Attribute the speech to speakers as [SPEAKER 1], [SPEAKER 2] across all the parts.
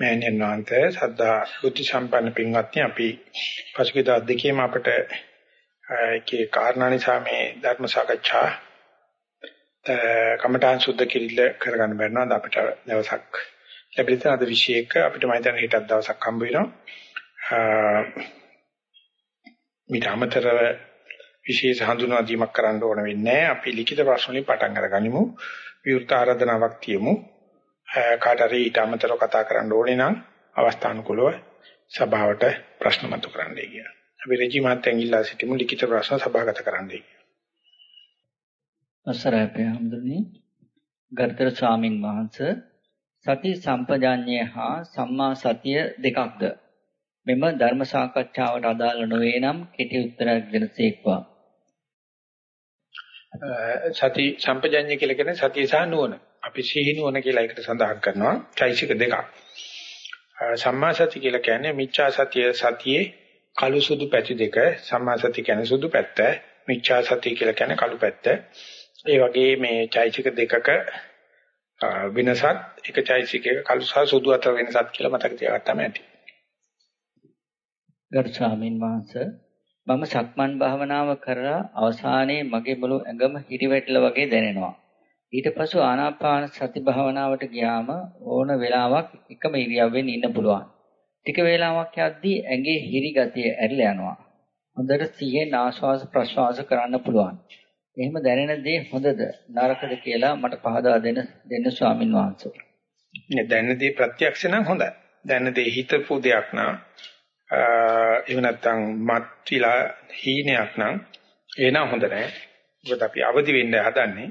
[SPEAKER 1] මෑණියන් වහන්සේ සද්ධා බුද්ධ සම්පන්න පින්වත්නි අපි පසුගියදා දෙකේම අපිට ඒකේ කාරණා නිසා මේ ධර්ම සාකච්ඡා කමඨාන් සුද්ධ කිරිල්ල කරගන්න බැරනවාද අපිට දවසක් ලැබෙලා අද විශේෂයක අපිට මම හිතන්නේ හෙටත් දවසක් හම්බ වෙනවා. මිට අමතරව විශේෂ හඳුනා දීමක් කරන්න ඕන වෙන්නේ අපි ලිඛිත ප්‍රශ්න වලින් පටන් අරගනිමු. විවෘත ආරාධනාවක් තියමු. කාට හරි ඊට අමතරව කතා කරන්න ඕනේ නම් අවස්ථානුකූලව සභාවට ප්‍රශ්න මතු කරන්නයි කියලා. අපි රජි මාත්‍යන් ඉල්ලා සිටිමු ලිඛිත ප්‍රශ්න සභාගත කරන්නයි.
[SPEAKER 2] අසරයි ප්‍රහම්දුනි ගර්ථර ස්වාමින් වහන්සේ සති සම්පජාඤ්ඤය හා සම්මා සතිය දෙකක්ද මෙම ධර්ම සාකච්ඡාවට අදාළ නොවේ නම් කෙටි උත්තරයක් දෙනසේක්වා
[SPEAKER 1] සති සම්පජඤ්ඤය කියලා කියන්නේ සතිය සහ නුවණ. අපි සිහි නුවණ කියලා එකට සඳහන් කරනවා. චෛසික දෙකක්. සම්මා සති කියලා කියන්නේ මිච්ඡා සතිය සතියේ කළු සුදු පැති දෙක. සම්මා සති කියන්නේ සුදු පැත්ත. මිච්ඡා සතිය කියලා කියන්නේ කළු පැත්ත. ඒ වගේ මේ චෛසික දෙකක වෙනසක් එක චෛසිකයක කළු සහ සුදු අතර වෙනසක් කියලා මතක තියාගත්තම ඇති.
[SPEAKER 2] ගරු ස්වාමින් වහන්සේ මම සක්මන් භාවනාව කරලා අවසානයේ මගේ මුළු ඇඟම හිරිවැටලා වගේ දැනෙනවා. ඊට පසු ආනාපාන සති භාවනාවට ගියාම ඕන වෙලාවක් එකම ඉරියව්වෙන් ඉන්න පුළුවන්. ටික වේලාවක් යද්දී ඇඟේ හිරි ගතිය ඇරිලා යනවා. හොඳට සිහියෙන් ආශ්වාස ප්‍රශ්වාස කරන්න පුළුවන්. එහෙම දැනෙන දේ හොඳද නරකද කියලා මට පහදා දෙන්න දෙන්න ස්වාමින් වහන්සේ.
[SPEAKER 1] නේ දැනෙන දේ ප්‍රත්‍යක්ෂ නම් හොඳයි. දැනෙන දේ හිතපු දෙයක් නම් එහෙම නැත්නම් මත් විලා හීනයක් නම් එනවා හොඳ නැහැ. මොකද අපි අවදි වෙන්න හදන්නේ.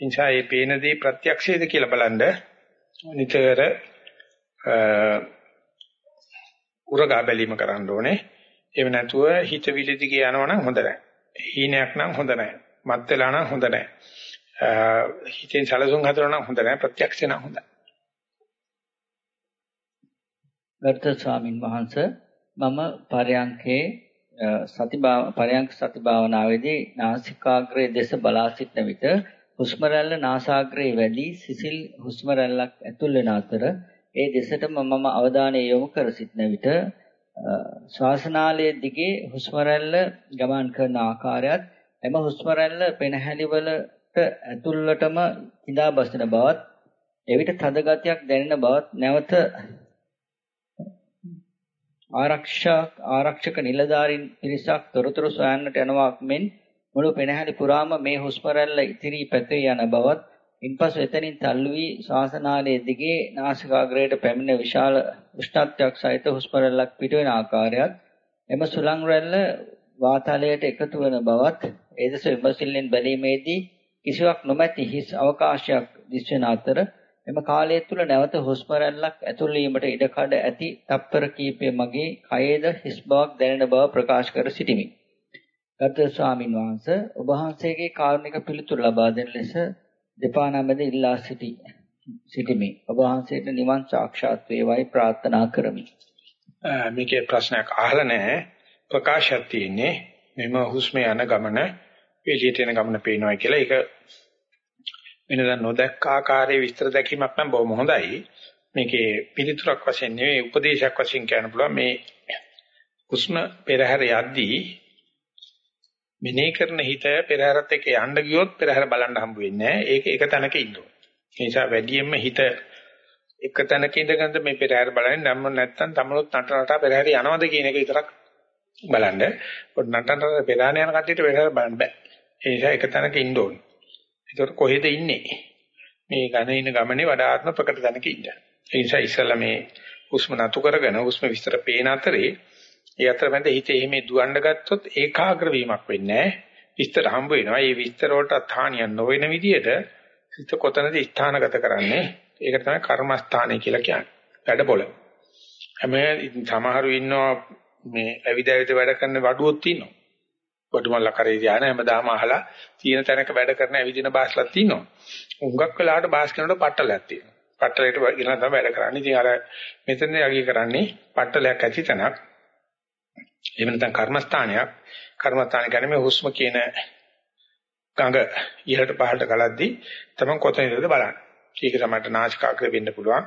[SPEAKER 1] ඒ නිසා මේ පේන දේ ප්‍රත්‍යක්ෂයේද කියලා බලන්න නිතර උරගා බැලීම කරන්න ඕනේ. එහෙම නැතුව හිත විලිදිගේ යනවනම් හොඳ නැහැ. හීනයක් නම් හොඳ නැහැ. මත් වෙලා නම් හොඳ නැහැ. හිතෙන් සැලසුම් හදනවා නම් හොඳ නැහැ. ප්‍රත්‍යක්ෂ නම් හොඳයි.
[SPEAKER 2] ගර්ථ ස්වාමින් වහන්සේ මම පරයන්කේ සති පරයන්ක සති භාවනාවේදී නාසිකාග්‍රයේ දෙස බලා සිටන විට හුස්ම රැල්ල නාසාග්‍රයේ වැඩි සිසිල් හුස්ම රැල්ලක් ඇතුල් වෙන අතර ඒ දෙසටම මම අවධානය යොමු කර සිටන විට ශ්වාසනාලයේ දිගේ හුස්ම රැල්ල ගමන් කරන ආකාරයත් එම හුස්ම රැල්ල පෙනහැලි වලට ඇතුළටම ඉඳා බසින බවත් එවිට තද ගතියක් දැනෙන බවත් නැවත ආරක්ෂක ආරක්ෂක නිලධාරීන් පිරිසක් තොරතුරු සොයන්නට යනවා මෙන් මුළු පෙනහැලි පුරාම මේ හුස්ම රැල්ල ඉතිරි පැතේ යන බවත් ඉන්පසු එතනින් තල්ලු වී ශ්වාසනාලයේ දිගේ නාසිකාග්‍රයට පැමිණ විශාල උෂ්ණත්වයක් සහිත හුස්ම රැල්ලක් පිටවෙන ආකාරයත් එම සුළං රැල්ල වාතලයට එකතු වන බවත් ඒ දෙස විමසිල්ලෙන් බැලීමේදී කිසිවක් නොමැති හිස් අවකාශයක් දිස්වෙන අතර එම කාලය තුල නැවත හුස්ම රැල්ලක් ඇතුල් වීමට ඉඩකඩ ඇති තප්පර කීපය මගේ කයේද හිස් බවක් දැනෙන බව ප්‍රකාශ කර සිටිමි. ගත ස්වාමින් වහන්සේ ඔබ වහන්සේගේ කාරුණික පිළිතුරු ලබා දෙන ලෙස දෙපා නමද ඉල්ලා සිටි සිටිමි. ඔබ වහන්සේට නිවන් සාක්ෂාත් වේවායි ප්‍රාර්ථනා කරමි.
[SPEAKER 1] මේකේ ප්‍රශ්නයක් අහලා නැහැ. ප්‍රකාශයක් තියෙන්නේ මෙම හුස්ම යන ගමන එළියට එන ගමන පේනවා කියලා. ඒක වෙනදා නොදැක්ක ආකාරයේ විස්තර දැකීමක් නම් බොහොම හොඳයි. මේකේ පිළිතුරක් වශයෙන් නෙවෙයි උපදේශයක් වශයෙන් කියන්න පුළුවන් මේ හුස්ම පෙරහැර යද්දී මෙනේ කරන හිත පෙරහැරත් එක්ක යන්න ගියොත් පෙරහැර බලන්න හම්බ වෙන්නේ නැහැ. ඒක එක තැනක ඉන්න ඕනේ. ඒ නිසා වැඩියෙන්ම හිත එක තැනක ඉඳගෙන මේ පෙරහැර බලන්නේ නම් නැත්තම් තමලොත් නට නට පෙරහැර යනවද කියන එක විතරක් බලන්න. පොඩ් නට නට පෙරහැර යන කට්ටියට පෙරහැර බලන්න බෑ. ඒ නිසා එක තැනක ඉන්න ඕනේ. ඒතකොට කොහෙද ඉන්නේ? මේ ඝන ඉන ගමනේ වඩාත්ම ප්‍රකට තැනක ඉන්න. ඒ නිසා ඉස්සලා මේ හුස්ම නතු කරගෙන හුස්ම විස්තර පේන අතරේ ඒ අතරමැද හිතේ එහෙම දුවන්න ගත්තොත් ඒකාග්‍ර වීමක් වෙන්නේ නැහැ. විස්තර හම්බ වෙනවා. මේ විස්තර වලට හානියක් නොවන විදිහට හිත කොතනද ස්ථානගත කරන්නේ? ඒකට තමයි කර්මස්ථානය කියලා කියන්නේ. වැඩ පොළ. හැම සමහරු ඉන්නවා මේ ඇවිදවිද වැඩ කරන වඩුවොත් ඉන්නවා. වඩුමල්ල කරේ ධානය හැමදාම අහලා තියෙන තැනක වැඩ කරන ඇවිදින බාස්ලක් තියෙනවා. උඟක් වෙලාවට බාස් කරනකොට පට්ටලයක් තියෙනවා. පට්ටලයට ගෙන තමයි වැඩ කරන්නේ. ඉතින් අර මෙතන යගී කරන්නේ පට්ටලයක් ඇති තැනක්. එහෙම නැත්නම් කර්මස්ථානයක්. කර්මස්ථාන කියන්නේ මේ හුස්ම කියන ගඟ ඉහළට පහළට ගලද්දී තමන් කොතනද බලන්නේ. ඒක තමයි නාසිකාග්‍රේ වෙන්න පුළුවන්.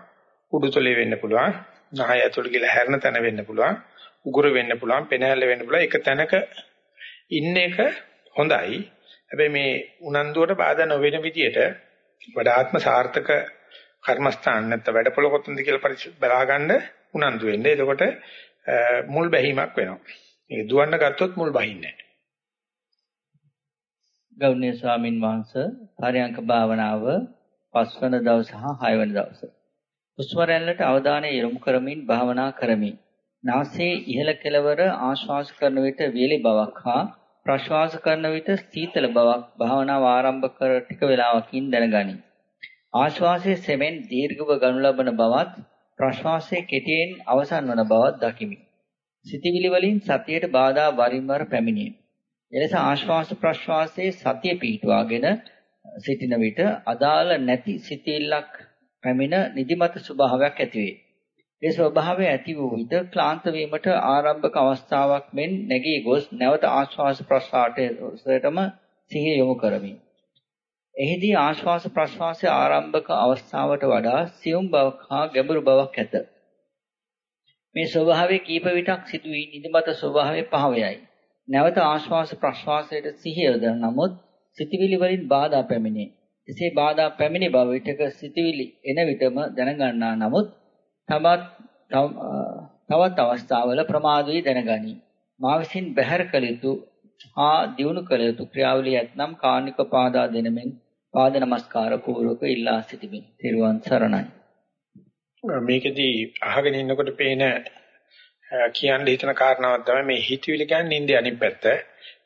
[SPEAKER 1] උඩුතලයේ වෙන්න පුළුවන්. නහය ඇතුළට ගිහලා හැරෙන තැන වෙන්න පුළුවන්. උගුර වෙන්න පුළුවන්. පෙනහැල්ල වෙන්න පුළුවන්. එක තැනක ඉන්න එක හොඳයි. හැබැයි මේ උනන්දුවට බාධා නොවන විදියට වඩාත්ම සාර්ථක කර්මස්ථාන නැත්නම් වැඩපොළ කොතනද කියලා බලා ගන්න උනන්දු වෙන්න. එතකොට මුල් බැහිමක් වෙනවා. මේක දුවන්න ගත්තොත් මුල් බහින්නේ නැහැ.
[SPEAKER 2] ගෞරවනීය ස්වාමින් වහන්සේ පරයන්ක භාවනාව පස්වන දවස හා හයවන දවස. හුස්ම රැල්ලට අවධානය යොමු කරමින් භාවනා කරමි. නාසයේ ඉහළ කෙළවර ආශ්වාස කරන විට වේලි බවක් හා ප්‍රශ්වාස කරන විට සීතල බවක් භාවනාව ආරම්භ කර ටික වේලාවකින් දැනගනි. ආශ්වාසයේ සෙමෙන් දීර්ඝව ගනු ලබන බවත් ප්‍රශ්වාසයේ කෙටියෙන් අවසන් වන බවත් දකිමි. සිතවිලි වලින් සතියට බාධා වරින් වර පැමිණේ. එලෙස ආශ්වාස ප්‍රශ්වාසයේ සතිය පිහිටුවාගෙන සිටින විට අදාළ නැති සිතිල්ලක් පැමිණ නිදිමත ස්වභාවයක් ඇතිවේ. ඒ ස්වභාවය ඇති වූ විට ක්ලාන්ත වීමට ආරම්භක අවස්ථාවක් මෙන් නැගී ගොස් නැවත ආශ්වාස ප්‍රශ්වාසයටම සිහිය යොමු කරමි. එහිදී ආශ්වාස ප්‍රශ්වාසයේ ආරම්භක අවස්ථාවට වඩා සියුම් බවක් හා ගැඹුරු බවක් ඇත. මේ ස්වභාවයේ කීප විටක් සිදුවී නිදිමත ස්වභාවයේ පහවයයි. නැවත ආශ්වාස ප්‍රශ්වාසයට සිහිය යොදන නමුත් සිතවිලි වලින් බාධා පැමිණේ. එසේ බාධා පැමිණි බව විටක සිතවිලි එන විටම දැනගන්නා නමුත් තවත් තවත් අවස්ථාවල ප්‍රමාදවි දැනගනි. මා විසින් බැහැර කළ යුතු හා දියුණු කළ යුතු ක්‍රියාවලිය ඇතනම් කාර්නික පාදා දෙනමින් පාද නමස්කාර පූර්වක ඉල්ලා සිටිමි. තෙරුවන් සරණයි.
[SPEAKER 1] මේකෙදී අහගෙන ඉන්නකොට පේන කියන්න හිතන කාරණාවක් තමයි මේ හිතවිලි කියන්නේ නින්දේ අනිත් පැත්ත.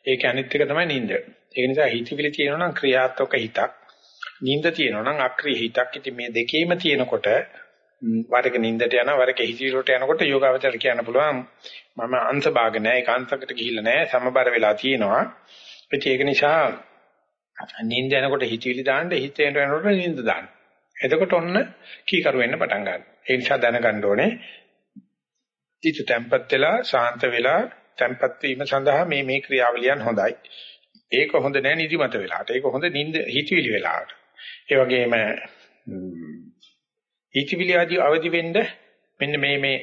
[SPEAKER 1] ඒක අනිත් එක තමයි නින්ද. ඒ නිසා හිතවිලි තියෙනවා නම් ක්‍රියාත්මක හිතක්. නින්ද තියෙනවා නම් අක්‍රීය හිතක්. ඉතින් මේ දෙකේම තියෙනකොට වරක නින්දට යනවා වරක හිතවිලට යනකොට යෝගාවචර කියන්න පුළුවන් මම අංශ භාග නැහැ ඒකාන්තකට ගිහිල්ලා නැහැ සමබර වෙලා තියෙනවා. ඉතින් ඒක නිසා නින්ද යනකොට හිතවිලි දාන්න හිතේට යනකොට නින්ද දාන්න. එතකොට ඔන්න කීකරු වෙන්න පටන් ගන්නවා. ඒ නිසා දැනගන්න ඕනේ හිත තැම්පත් වෙලා ශාන්ත වෙලා තැම්පත් වීම සඳහා මේ මේ ක්‍රියාවලියන් හොඳයි. ඒක හොඳ නෑ නිදිමත වෙලාවට. ඒක හොඳ නිින්ද හිතවිලි වෙලාවට. ඒ වගේම හිතවිලි ආදී අවදි වෙන්න මෙන්න මේ මේ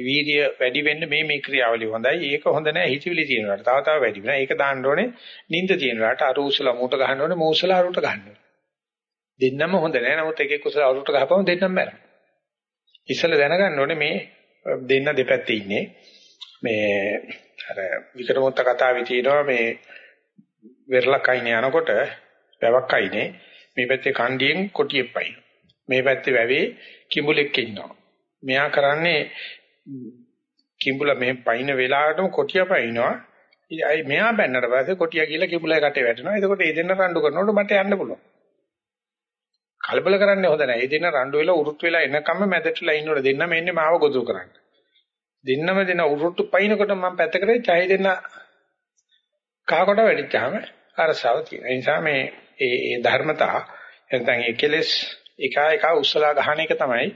[SPEAKER 1] වීර්ය වැඩි වෙන්න මේ මේ ක්‍රියාවලිය හොඳයි. ඒක හොඳ නෑ හිතවිලි තියෙනවාට. තව තව වැඩි වෙනවා. ඒක දාන්න ඕනේ නිින්ද තියෙනවාට අර උසල මූට ගහන්න ඕනේ මූසල අරුට ගන්න ඕනේ. දෙන්නම හොඳ නෑ. නමුත් එකේ කුසල අරුට ගහපම දෙන්නම මැරෙනවා. ඉස්සල දැනගන්න ඕනේ මේ දෙන්න දෙපැත්තේ ඉන්නේ. මේ අර විකරමොත්ත කතාවේ තියෙනවා මේ වෙරළක් අයිනේ යනකොට වැවක් අයිනේ මේ පැත්තේ කණ්ඩියෙන් කොටියෙක් පයින්. මේ පැත්තේ වැවේ කිඹුලෙක් ඉන්නවා. මෙයා කරන්නේ කිඹුල මෙහෙ පයින් වෙලාවටම කොටිය පයින්නවා. ඉතින් මෙයා බැන්නට පස්සේ කොටිය කියලා කිඹුලයි කටේ වැටෙනවා. එතකොට ඒ දෙන්න රණ්ඩු කරනකොට මට යන්න පුළුවන්. කලබල කරන්න හොඳ නැහැ. ඒ දෙන්න රණ්ඩු වෙලා උරුට්ට වෙලා එනකම්ම මැදටලා ඉන්නකොට දෙන්නම එන්නේ මාව ගොදුරු කරන්න. දෙන්නම දෙන උරුට්ටු පයින්නකොට මම පැත්තකට චහය දෙන්න කහකොට වැඩිච්චාම අරසාව තියෙනවා. ඒ නිසා මේ ඒ ඒ ධර්මතා නැත්නම් ඒ කෙලෙස් එක එක උස්සලා ගහන එක තමයි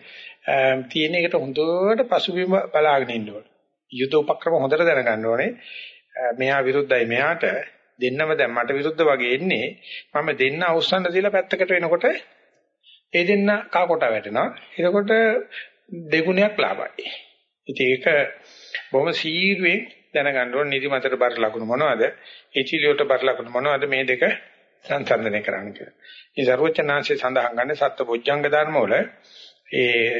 [SPEAKER 1] තියෙන එකට හොඳට පසුබිම බලාගෙන ඉන්න ඕනේ. යුද උපක්‍රම හොඳට දැනගන්න ඕනේ. මෙයා විරුද්ධයි මෙයාට දෙන්නම දැන් මට විරුද්ධ වගේ එන්නේ මම දෙන්න අවස්සන්න දීලා පැත්තකට වෙනකොට ඒ දෙන්න කා කොට වැටෙනවා. එතකොට දෙගුණයක් ලාභයි. ඉතින් ඒක බොහොම සීරුවෙන් දැනගන්න ඕනේ නිදිමතට බර ලකුණු මොනවද? එචිලියට බර ලකුණු මොනවද මේ දෙක සංසන්දනය කරන්න කියලා. මේ ਸਰවචනාංශය සඳහන් ගන්න සත්බොජ්ජංග ධර්ම වල ඒ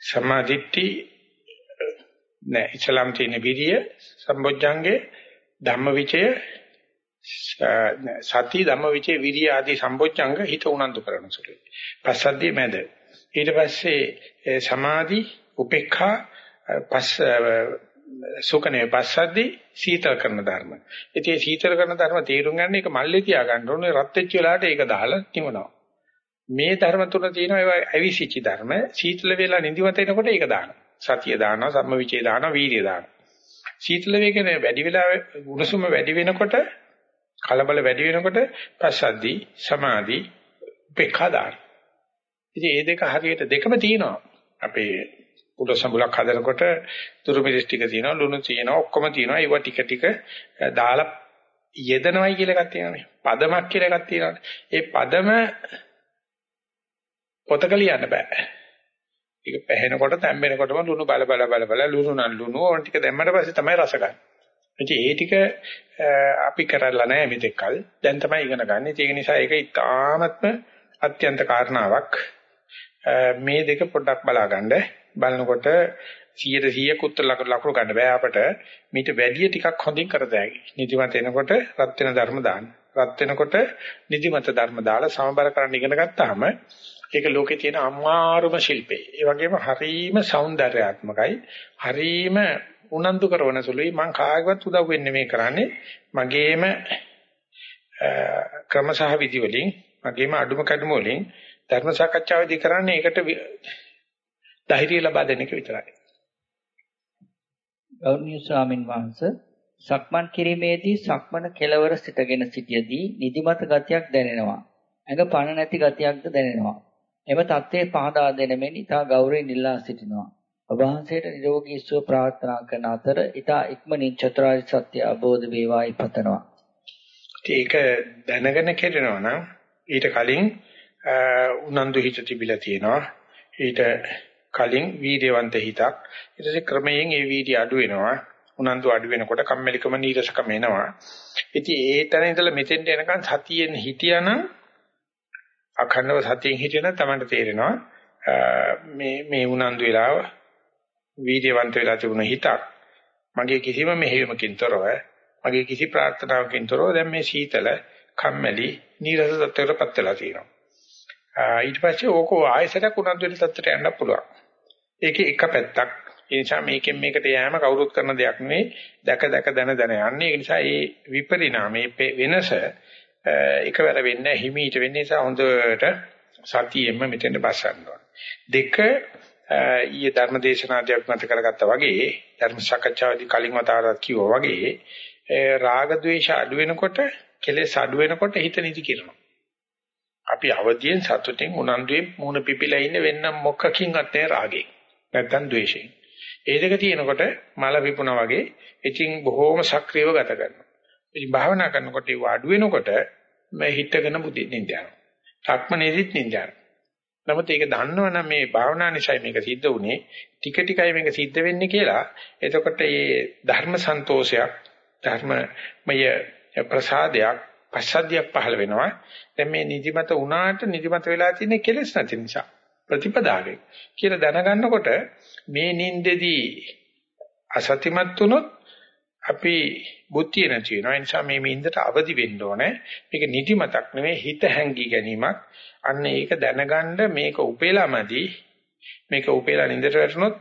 [SPEAKER 1] සමාධිට්ටි නෑ ඉස්ලාම් තියෙන විරිය සම්බොජ්ජංගේ ධම්මවිචය සති ධම්මවිචේ විරිය ආදී සම්බොච්චංග හිත උනන්දු කරන සුළුයි. පස්සද්ධිය මැද. ඊට පස්සේ සමාධි උපේක්ඛා පස්ස සුකනේ පස්සද්ධි සීතල කරන ධර්ම. ඉතින් මේ සීතල කරන ධර්ම තේරුම් ගන්න එක මල්ලේ තියා ගන්න ඕනේ රත් වෙච්ච වෙලාවට ඒක දාලා නිවනවා. මේ ධර්ම තුන තියෙනවා ඒවා ඇවිසිච්ච ධර්ම. සීතල වෙලා නිදිමත එනකොට ඒක දානවා. සතිය දානවා, සම්මවිචේ දානවා, වීර්ය දානවා. සීතල වේගනේ වැඩි වෙලා උණුසුම වැඩි වෙනකොට කලබල වැඩි වෙනකොට පස්සද්ධි සමාධි උපේක්ඛා දාන. ඉතින් මේ දෙක හරියට දෙකම තියෙනවා. අපේ උඩ සම්බුලක් හදනකොට තුරු මිරිස් ටික තියෙනවා ලුණු තියෙනවා ඔක්කොම තියෙනවා ඒවා ටික ටික දාලා යෙදනවයි කියලා එකක් තියෙනවානේ. පදමක් කියලා එකක් තියෙනවානේ. ඒ පදම පොතක ලියන්න බෑ. ඒක පැහෙනකොට තැම්බෙනකොටම ලුණු බල බල බල බල ලුණු නම් ලුණු ඕන ටික දැම්මට පස්සේ තමයි රස ගන්න. ඉතින් ඒ ටික අපි කරලා නැහැ මෙතෙක්කල්. දැන් තමයි ඉගෙන ගන්න. ඒක නිසා ඒක ඉතාමත්ම අත්‍යන්ත කාරණාවක්. මේ දෙක පොඩ්ඩක් බලාගන්න. බලනකොට 100 100ක් උත්තර ලකුණු ගන්න බෑ අපට. මීට වැඩිය ටිකක් හොඳින් කරතෑයි. නිදිමත එනකොට රත් වෙන ධර්ම දාන්න. රත් වෙනකොට නිදිමත ධර්ම දාලා සමබර කරන්න ඉගෙන ගත්තාම ඒක ලෝකේ තියෙන අමාරුම ශිල්පේ. ඒ වගේම හරීම సౌందర్యාත්මකයි. හරීම උනන්දු කරන සුළුයි. මං කාගවත් උදව් වෙන්නේ මේ කරන්නේ. මගේම ක්‍රමසහ විදි වලින්, මගේම අඩුම කැඩුම වලින් ධර්ම සාකච්ඡාවේදී කරන්නේ ඒකට ධෛර්යය ලබා දෙන එක විතරයි.
[SPEAKER 2] ගෞරවනීය ස්වාමින් වහන්සේ සක්මන් කිරීමේදී සක්මන කෙලවර සිටගෙන සිටියදී නිදිමත ගතියක් දැනෙනවා. ඇඟ පණ නැති ගතියක්ද දැනෙනවා. එම தත්ත්වයේ පහදා දෙන මෙන් ඊතා ගෞරවයෙන් ඉල්ලා සිටිනවා. ඔබ වහන්සේට නිරෝගී සුව ප්‍රාර්ථනා කරන අතර ඊතා ඉක්මනින් චතුරාර්ය සත්‍ය අවබෝධ වේවායි පතනවා.
[SPEAKER 1] ඒක දැනගෙන කෙරෙනවා නම් ඊට කලින් උනන්දු හිත තිබිලා තියෙනවා. ඊට කලින් වීර්යවන්ත හිතක්. ඊට පස්සේ ක්‍රමයෙන් ඒ වීර්ය අඩු වෙනවා. උනන්දු අඩු වෙනකොට කම්මැලිකම නීරසකම එනවා. ඉතින් ඒ තැන ඉඳලා මෙතෙන්ට එනකන් සතියෙන් හිටියානම් අඛණ්ඩව සතියෙන් හිටියනම් තමයි තේරෙනවා මේ මේ උනන්දු වෙලාව වීර්යවන්ත වෙලා තිබුණ හිතක් මගේ කිසිම මෙහෙයමකින් තොරව මගේ කිසි ප්‍රාර්ථනාවකින් තොරව දැන් මේ සීතල කම්මැලි නීරස තත්ත්වයකටපත් වෙලා තියෙනවා ඊට පස්සේ ඕක ආයෙසටක් උනන්දු වෙන තත්ත්වයට යන්න පුළුවන්. ඒකේ එක පැත්තක්. ඒ නිසා මේකෙන් මේකට යෑම කවුරුත් කරන දෙයක් නෙවෙයි. දැක දැක දන දන යන්නේ. ඒ නිසා මේ විපරිණාමයේ වෙනස එකවර වෙන්නේ හිමීට වෙන්නේ නිසා හොඳට සතියෙම මෙතෙන්ට බස්සන්න ඕන. දෙක ඊයේ ධර්මදේශනාදියක් මත කරගත්තා වගේ ධර්ම සාකච්ඡාවේදී කලින් වතාවරක් කිව්වා වගේ රාග ద్వේෂ අඩු වෙනකොට කෙලෙස් අඩු වෙනකොට හිත නිදි කිරනවා. අපි අවදියෙන් සතුටින් උනන්දුවෙන් මූණ පිපිලා ඉන්න වෙන්න මොකකින්වත් නැහැ රාගෙන්. නැත්තම් ද්වේෂයෙන්. ඒ දෙක තියෙනකොට මල විපුණා වගේ ඉතින් බොහෝම සක්‍රියව ගත කරනවා. ඉතින් භාවනා කරනකොට ඒව අඩු වෙනකොට මේ හිතගෙන බුදි නිඳ යනවා. සක්මනේදිත් නිඳ යනවා. නමුත් ඒක දන්නවනම් මේ භාවනා නිසා මේක සිද්ධ වුනේ ටික ටිකයි මේක සිද්ධ වෙන්නේ කියලා. එතකොට මේ ධර්ම සන්තෝෂයක් ධර්මමය ප්‍රසාදයක් පස්සද්ධියක් පහළ වෙනවා. දැන් මේ නිදිමත වුණාට නිදිමත වෙලා තියෙන කෙලෙස් නැති නිසා ප්‍රතිපදාවෙන් කියලා දැනගන්නකොට මේ නින්දෙදී අසතිමත් වුණොත් අපි බුද්ධිය නැති වෙනවා. ඒ නිසා මේ මින්දට අවදි වෙන්න ඕනේ. මේක නිදිමතක් නෙවෙයි හිත හැංගී ගැනීමක්. අන්න ඒක දැනගන්න මේක උපේලාමදී මේක උපේලා නින්දට වැටුනොත්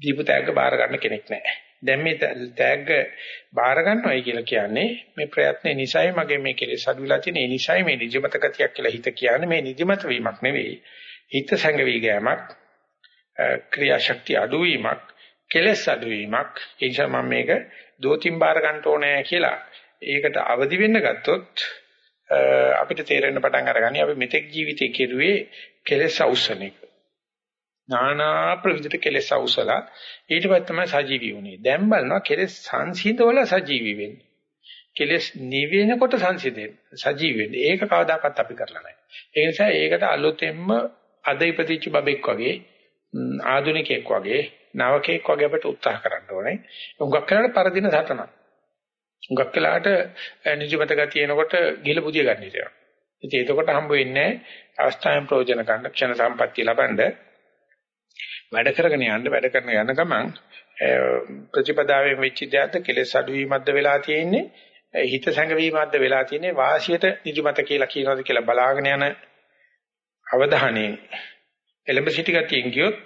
[SPEAKER 1] දීපු තෑග්ග බාර ගන්න කෙනෙක් නැහැ. දැන් මේ තෑග්ග බාර ගන්නවයි කියලා කියන්නේ මේ ප්‍රයත්නේ නිසයි මගේ මේ කෙලෙස් අඩුවලා තියෙන. ඒ නිසයි මේ නිදිමත ගතියක් කියලා හිත කියන්නේ මේ නිදිමත වීමක් නෙවෙයි. හිත සංගවි ගෑමක් ක්‍රියාශක්තිය අඩුවීමක් කෙලස් අඩුවීමක් ඒ නිසා මම මේක දෝතින් බාර ගන්න ඕනේ කියලා ඒකට අවදි වෙන්න ගත්තොත් අපිට තේරෙන්න පටන් අරගනි අපි මෙතෙක් ජීවිතේ කෙරුවේ කෙලස් අවසන එක. නානා ප්‍රවිධිත කෙලස් අවසලා ඊට පස්සේ තමයි සජීවී වුනේ. දැන් බලනවා කෙලස් සංසිඳවල සජීවී වෙන්නේ. කෙලස් නිවෙනකොට සංසිඳෙන්නේ සජීවී වෙන්නේ. ඒක කවදාකවත් අපි කරලා නැහැ. ඒ නිසා ඒකට අලුතෙන්ම අද ඉපදිච්ච බබෙක් වගේ ආධුනිකයෙක් වගේ නවකෙක් වගේ අපිට උත්සාහ කරන්න ඕනේ. උඟක් කලකට පරදින සටනක්. උඟක් කලකට නිජමත ගතිය එනකොට ගිල බුදිය ගන්න හිතෙනවා. ඉතින් එතකොට හම්බ වෙන්නේ අවස්ථාවෙන් ප්‍රයෝජන ගන්න ක්ෂණ සම්පත්තිය ලබනද වැඩ කරගෙන යන්න වැඩ කරන යන ගමන් ප්‍රතිපදාවෙන් වෙච්ච දෙයක්ද කෙලෙස් අඩුවීමක්ද වෙලා තියෙන්නේ හිත සංගවීමක්ද වෙලා තියෙන්නේ වාසියට නිදිමත කියලා කියනවාද කියලා බලාගෙන යන අවධානයෙන් එලඹ සිටි ගතියෙන් ගියොත්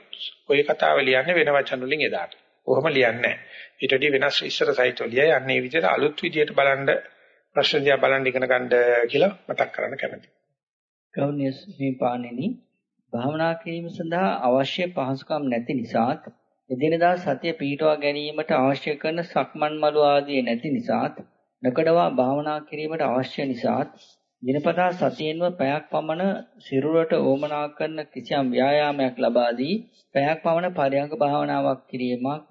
[SPEAKER 1] ওই කතාව ලියන්නේ වෙන වචන වලින් එදාට. කොහොම ලියන්නේ නැහැ. ඊට වඩා වෙනස් ඉස්සර සයිට් වල ලියයි අන්නේ විදිහට අලුත් විදිහට බලන්න ප්‍රශ්න දිහා බලන්න ඉගෙන ගන්න කියලා මතක් කරන්න කැමතියි.
[SPEAKER 2] ගෞණ්‍ය ස්මීපාණෙනි භාවනා කිරීම සඳහා අවශ්‍ය පහසුකම් නැති නිසාත් එදිනදා සතිය පිටවා ගැනීමට අවශ්‍ය කරන සක්මන් මළු ආදී නැති නිසාත් නකඩවා භාවනා කිරීමට අවශ්‍ය නිසාත් දිනපතා සතියෙන්ම පැයක් පමණ සිරුරට ඕමනා කරන කිසියම් ව්‍යායාමයක් ලබා දී පැයක් පමණ පරයන්ක භාවනාවක් කිරීමක්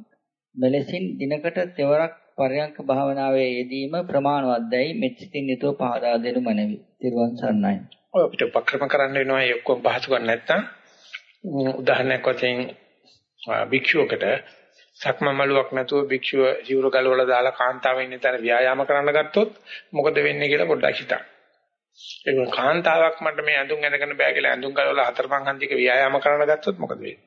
[SPEAKER 2] මෙලෙසින් දිනකට තෙවරක් පරයන්ක භාවනාවේ යෙදීම ප්‍රමාණවත්දයි මෙත්සිතින් යුතුව පහදා දෙනු මැනවි. තිරුවන් සරණයි.
[SPEAKER 1] ඔය අපිට උපක්‍රම කරන්න වෙනවා ඒ ඔක්කොම පහසු ගන්න නැත්තම් උදාහරණයක් වශයෙන් භික්ෂුවකට සක්මන් මළුවක් නැතුව භික්ෂුව ජීවර ගලවලා දාලා කාන්තාවෙන් ඉන්න තැන ව්‍යායාම කරන්න ගත්තොත් මොකද වෙන්නේ කියලා පොඩ්ඩක් හිතන්න. ඒක කාන්තාවක් මට මේ ඇඳුම් ඇඳගෙන බෑ කියලා ඇඳුම් ගලවලා හතරපන් හන්දික ව්‍යායාම කරන්න ගත්තොත් මොකද වෙන්නේ?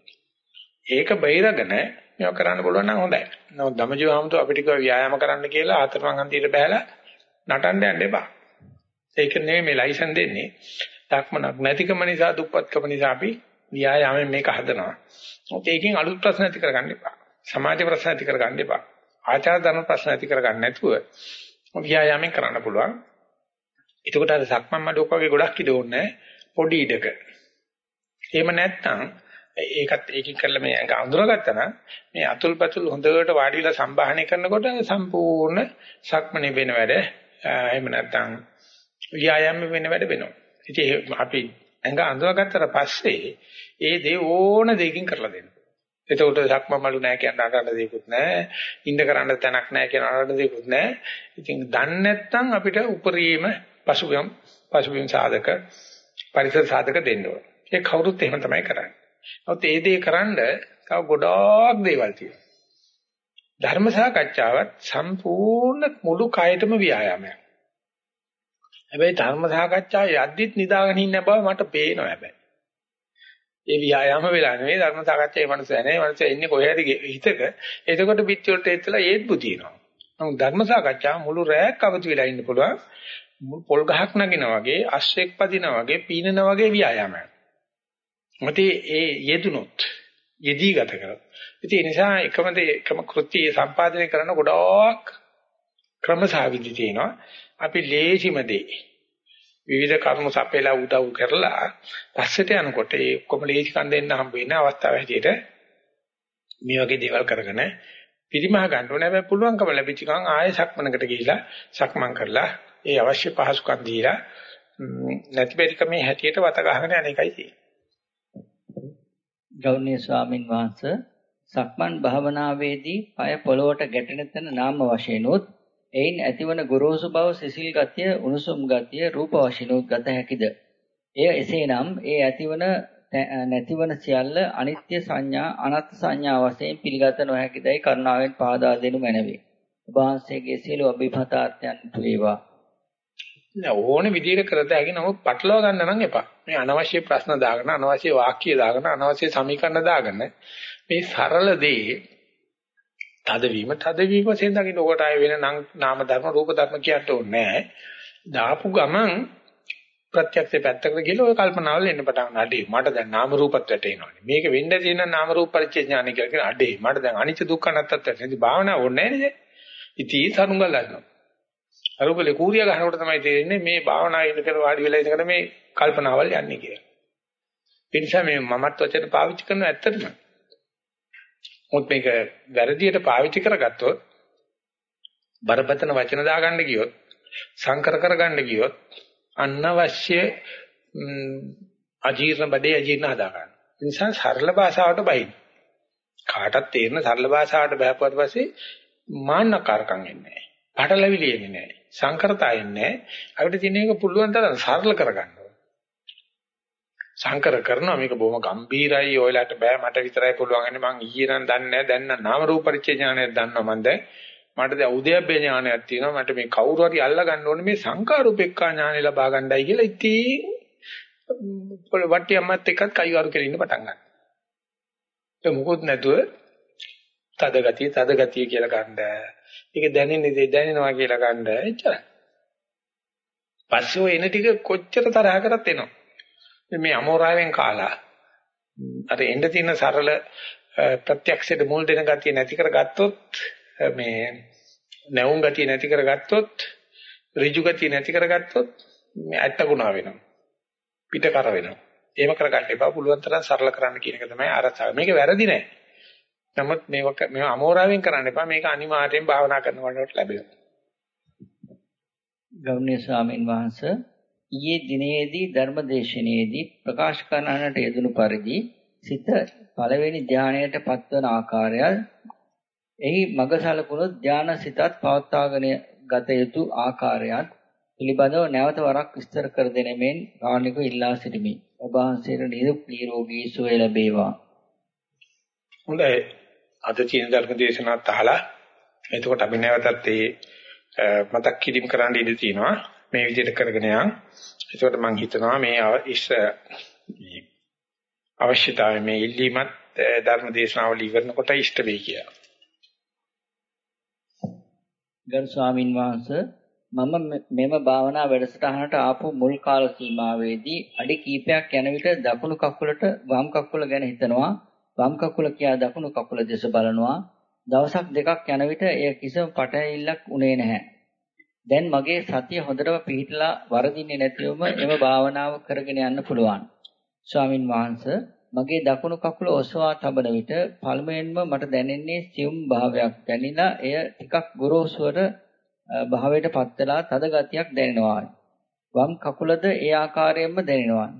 [SPEAKER 1] ඒක බහිරගෙන මේක කරන්න පුළුවන් නම් හොඳයි. නමුත් ධමජීව හමුතු අපිට කිව්වා ව්‍යායාම කරන්න කියලා හතරපන් හන්දියට බහැලා නටන්න යන්න එපා. ඒක නෙමෙයි මේ ලයිසන් දෙන්නේ. දක්මනක් නැතිකම නිසා දුප්පත්කම නිසා අපි ව්‍යායාමයෙන් මේක හදනවා. මොකද ඒකෙන් අලුත් ප්‍රශ්න ඇති කරගන්න එපා. සමාජ ප්‍රශ්න ඇති කරගන්න එපා. ආචාර ධර්ම ප්‍රශ්න ඇති කරගන්න නැතුව ව්‍යායාමයෙන් කරන්න පුළුවන්. එතකොට අර සක්මන් මඩුවක් වගේ ගොඩක් ඉඩ ඕනේ පොඩි ඉඩක. එහෙම නැත්නම් ඒකත් ඒකින් කරලා මේ ඇඟ අඳුරගත්තා නම් මේ අතුල්පතුල් හොඳට වාඩිලා සම්බාහනය කරනකොට සම්පූර්ණ සක්මනේ වෙන වැඩ එහෙම නැත්නම් ව්‍යායාම වෙන වැඩ වෙනවා. ඉතින් අපි ඇඟ අඳුරගත්තට පස්සේ ඒ දේ ඕන දෙයකින් කරලා දෙන්න. එතකොට සක්ම මලු නැහැ කියන අරන්න දෙයක්වත් නැහැ. ඉන්න කරන්න තැනක් නැහැ කියන අරන්න දෙයක්වත් නැහැ. ඉතින් දන්නේ නැත්නම් අපිට උපරිම පසුබිම් පසුබිම් සාධක පරිසර සාධක දෙන්න ඕන. ඒ කවුරුත් එහෙම තමයි කරන්නේ. නමුත් ඒ දේ කරන්න තව ගොඩාක් දේවල් තියෙනවා. ධර්ම සාකච්ඡාවත් සම්පූර්ණ මුළු කයටම ව්‍යායාමයක්. හැබැයි ධර්ම සාකච්ඡාව යද්දිත් නිදාගෙන ඉන්න බව මට පේනවා හැබැයි. ඒ ව්‍යායාම වෙලා නෙවෙයි ධර්ම සාකච්ඡාවේ මනස නැහැ. මනස ඉන්නේ කොහේද හිතක. එතකොට පිටි වලට එත්තලා ඒත් බුදිනවා. නමුත් ධර්ම සාකච්ඡාව මුළු රැයක් අවදි වෙලා ඉන්න පුළුවන්. පොල් ගහක් නගිනා වගේ, අශ්වයක් පදිනා වගේ, පීනනා වගේ ව්‍යායාමයක්. මොකද ඒ යෙදුනොත් යෙදී ගත කරා. ඉතින් ඒ නිසා එකම දේ එකම කෘත්‍ය සම්පාදනය කරන ගොඩාක් ක්‍රමසාවිදි තියෙනවා. අපි ලේසිම දේ විවිධ කර්ම සපේලා උදව් කරලා පස්සට යනකොට ඒ ඔක්කොම ලේසි කන් දෙන්න හම්බ වෙන අවස්ථාව හැටියට මේ වගේ දේවල් කරගෙන පිරිමහ ගන්න ඕනේ. හැබැයි පුළුවන්කම ලැබිච්ච ගමන් ආයෙ සක්මනකට ගිහිලා සක්මන් කරලා ඒ අවශ්‍ය පහසුකම් දීලා නැති බැරිකමේ හැටියට වත ගහගෙන යන එකයි තියෙන්නේ.
[SPEAKER 2] ගෞරවනීය ස්වාමින් වහන්සේ සක්මන් භාවනාවේදී পায় පොළොවට ගැටෙන තැන නාම වශයෙන් උත් එයින් ඇතිවන ගොරෝසු බව සිසිල් ගතිය උණුසුම් ගතිය රූප වශයෙන් උත් ගත හැකිද? එය එසේනම් ඒ ඇතිවන නැතිවන සියල්ල අනිත්‍ය සංඥා අනත් සංඥා වශයෙන් පිළිගත නොහැකිදයි කරුණාවෙන් පාදා දෙනු මැනවේ. ඔබ වහන්සේගේ සියලු අභිපතාර්ථයන් වේවා.
[SPEAKER 1] ඕනේ විදිහට කරත හැකි නමුත් පටලවා ගන්න නම් එපා. මේ අනවශ්‍ය ප්‍රශ්න දාගෙන අනවශ්‍ය වාක්‍ය දාගෙන අනවශ්‍ය සමීකරණ දාගෙන මේ සරල දේ තදවීම තදවීම වශයෙන් දකින්න ඔකට ආය වෙන නාම ධර්ම රූප ධර්ම කියන්න ඕනේ නැහැ. දාපු ගමන් ප්‍රත්‍යක්ෂේ පැත්තකට ගිහලා ඔය කල්පනාවල එන්න පටන් ගන්න. අඩේ මට දැන් නාම රූපත් වැටේනවානේ. මේක වෙන්න තියෙන නාම රූප පරිච්ඡේ ඥානය කියලා කියන අඩේ මට දැන් අනිච්ච දුක්ඛ නැත්තත් වැටෙන්නේ. භාවනාව ඕනේ නැහැ නේද? ඉතින් සරුංගල් ගන්නවා. අරුගලේ කූරිය ගන්නකොට තමයි තේරෙන්නේ මේ භාවනාවේ ඉඳගෙන වාඩි වෙලා ඉඳගෙන මේ කල්පනාවල් යන්නේ කියලා. ඒ නිසා මේ මමත් වචන පාවිච්චි කරන ඇත්තටම. මොකද මේක වැරදියට පාවිච්චි කරගත්තොත් බරපතල වචන දාගන්න ගියොත් සංකර කරගන්න ගියොත් අනවශ්‍ය අජීර්ණ බඩේ අජීර්ණ හදා ගන්න. ඒ නිසා සරල භාෂාවට බයින්. කාටත් තේරෙන සරල භාෂාවට බහැපුවට පස්සේ මාන්නකාරකම් එන්නේ නැහැ. පටලැවිලි එන්නේ නැහැ. සංකරතය එන්නේ නැහැ. අපිට තියෙන එක පුළුවන් තරම් සරල කරගන්න සංකර කරනවා මේක බොහොම ගම්බීරයි ඔයලාට බෑ මට විතරයි පුළුවන් අනේ මං ඊයේ නම් දන්නේ නැහැ දැන් නම් නාම රූප පරිච්ඡේ ඥානයක් දන්නවා මං දැන් මට දැන් උද්‍යප්පේ ඥානයක් තියෙනවා මට මේ කවුරු හරි අල්ල ගන්න ඕනේ මේ සංකාරූපෙක්කා ඥානෙ ලබා ගන්නයි කියලා ඉතින් පොළ වට්ටි අම්මත් එක්කත් කයිවාරු කෙරෙන්න පටන් ගන්නවා ඒක මොකොත් නැතුව තද ගතිය තද ගතිය කියලා ගන්න. ඒක දැනෙන්නේ දැනෙනවා කියලා ගන්න. එච්චරයි. පස්සේ ඔය එන ටික කොච්චර තරහ කරත් එනවා. මේ අමෝරාවෙන් කාලා අර එන්න තියෙන සරල ප්‍රත්‍යක්ෂයට මුල් දෙන ගතිය නැති කරගත්තොත් මේ නැවුම් ගතිය නැති කරගත්තොත් ඍජු ගතිය නැති කරගත්තොත් මේ ඇට්ටගුණා වෙනවා. පිට කර වෙනවා. එහෙම කරගන්න එපා. පුළුවන් තරම් සරල කරන්න කියන එක තමයි ආරසාව. මේක වැරදි නෑ. නමුත් මේක මේව අමෝරාවෙන් කරන්න එපා. මේක අනිවාර්යෙන් භාවනා කරනකොට ලැබෙනවා.
[SPEAKER 2] ගෞරවනීය ස්වාමීන් වහන්සේ ඊයේ දිනේදී ධර්මදේශනයේදී ප්‍රකාශ කරන්නට යෙදුණු පරිදි සිත පළවෙනි ධානයට පත්වන ආකාරය එහි මගසලකුණු ධානා සිතත් පවත්වාගෙන ගත යුතු ආකාරයත් පිළිබඳව නැවත වරක් විස්තර කර දෙනෙමින් කාර්නික ඉල්ලා සිටිමි. ඔබ වහන්සේට නිරුක් නිරෝගී සුවය ලැබේවා.
[SPEAKER 1] හොඳයි. අද චීන ධර්ම දේශනාවත් අහලා එතකොට අපි නැවතත් ඒ මතක් කිරීම කරන්න ඉඩ තියෙනවා. මේ විදිහට කරගෙන යන්. එතකොට මම හිතනවා මේ ඉස්ස අවශ්‍යතාවය මේ ඉල්ලීමත් ධර්ම දේශනාවල ඉවරනකොට ඉෂ්ට වෙයි කියලා.
[SPEAKER 2] ගරු ස්වාමින් වහන්සේ මම මෙම භාවනා වැඩසටහනට ආපු මුල් කාල සීමාවේදී අඩි කීපයක් යන විට දකුණු කකුලට වම් කකුල ගැන හිතනවා වම් කකුල කියා දකුණු කකුල දෙස බලනවා දවසක් දෙකක් යන විට එය කිසිම පටහැවිල්ලක් උනේ නැහැ දැන් මගේ සතිය හොඳටම පිහිටලා වරදින්නේ නැතිවම එම භාවනාව කරගෙන යන්න පුළුවන් ස්වාමින් වහන්සේ මගේ දකුණු කකුල ඔසවා තබන විට පළමුවෙන්ම මට දැනෙන්නේ සියුම් භාවයක් දැනිලා එය ටිකක් ගොරෝසුවට භාවයට පත් වෙලා තද ගතියක් දැනෙනවා. වම් කකුලද ඒ ආකාරයෙන්ම දැනෙනවා.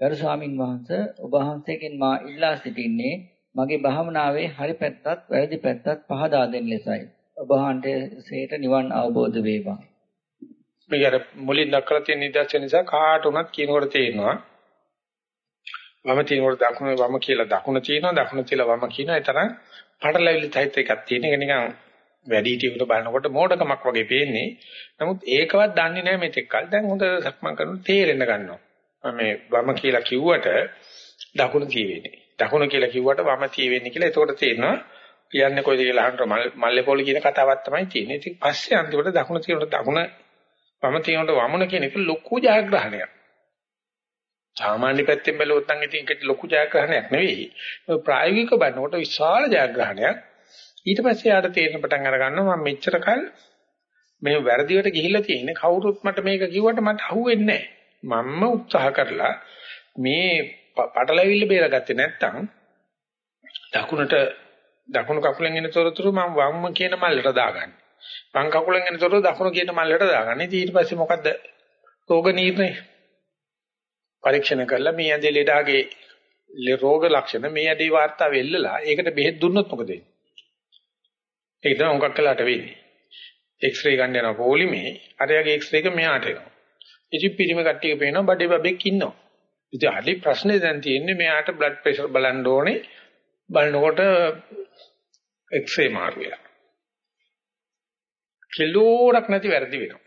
[SPEAKER 2] ගරු ස්වාමින් වහන්සේ ඔබ වහන්සේගෙන් මා ඉල්ලා සිටින්නේ මගේ භාවනාවේ හරි පැත්තත් වැරදි පැත්තත් පහදා දෙන්න ලෙසයි. ඔබ වහන්සේට නිවන් අවබෝධ වේවා.
[SPEAKER 1] මේක අර මුලින් දක්වලා තියෙන නිදර්ශන නිසා කාට උනත් කියනකොට තේරෙනවා. වම තියෙනකොට දකුණ වම කියලා දකුණ තියෙනවා දකුණ කියලා වම කියනවා. ඒ තරම් පටලැවිලි තයිත් එකක් තියෙන. ඒක නිකන් වැඩි හිටියෙකුට බලනකොට මෝඩකමක් වගේ පේන්නේ. නමුත් ඒකවත් දන්නේ නැහැ මෙතෙක් කල්. දැන් හොඳ සක්මන් කරනකොට තේරෙන්න ගන්නවා. මේ වම කියලා කිව්වට දකුණ තියෙන්නේ. දකුණ කියලා කිව්වට වම තියෙන්නේ කියලා. එතකොට තේරෙනවා කියන්නේ කොයිද කියලා අහන්න මල්ලේ පොල් කියන කතාවක් තමයි තියෙන්නේ. ඉතින් පස්සේ අන්තිමට දකුණ තියෙනකොට දකුණ වම තියෙනකොට වමුණ කියන එක ලොකු ජයග්‍රහණයක්. සාමාන්‍ය පැත්තෙන් බැලුවොත් නම් ඉතින් ඒක ලොකු ජයග්‍රහණයක් නෙවෙයි. ප්‍රායෝගික බලනකොට විශාල ජයග්‍රහණයක්. ඊට පස්සේ යාට තේරෙන පටන් අර ගන්නවා මම මෙච්චර කල් මේ වැරදිවට ගිහිල්ලා තියෙන්නේ කවුරුත් මට මේක කිව්වට මට අහුවෙන්නේ නැහැ. මම්ම උත්සාහ කරලා මේ පටලැවිල්ල බේරගත්තේ නැත්තම් දකුණට දකුණු කකුලෙන් එන තොරතුරු මම වම් කියන මල්ලට දාගන්න. වම් කකුලෙන් එන තොරතුරු දකුණු කියන මල්ලට දාගන්න. ඉතින් ඊට පස්සේ මොකද්ද? රෝග නිర్ణය පරීක්ෂණ කරලා මේ ඇඳේ ලෙඩාගේ රෝග ලක්ෂණ මේ ඇදී වාර්තා වෙල්ලලා ඒකට බෙහෙත් දුන්නොත් මොකද වෙන්නේ? ඒක තමයි උඟක් කළාට වෙන්නේ. එක්ස්රේ ගන්න යනවා පොලිමේ අරයාගේ එක්ස්රේ එක මෙයාට එනවා. ඉතින් පිරිම කට්ටිය පේනවා බඩේ බබෙක් ඉන්නවා. ඉතින් හරි ප්‍රශ්නේ දැන් තියෙන්නේ මෙයාට බ්ලඩ් ප්‍රෙෂර් බලන්න ඕනේ. බලනකොට එක්ස්රේ මාරු වෙලා. කිලෝරක් නැති වැරදි වෙනවා.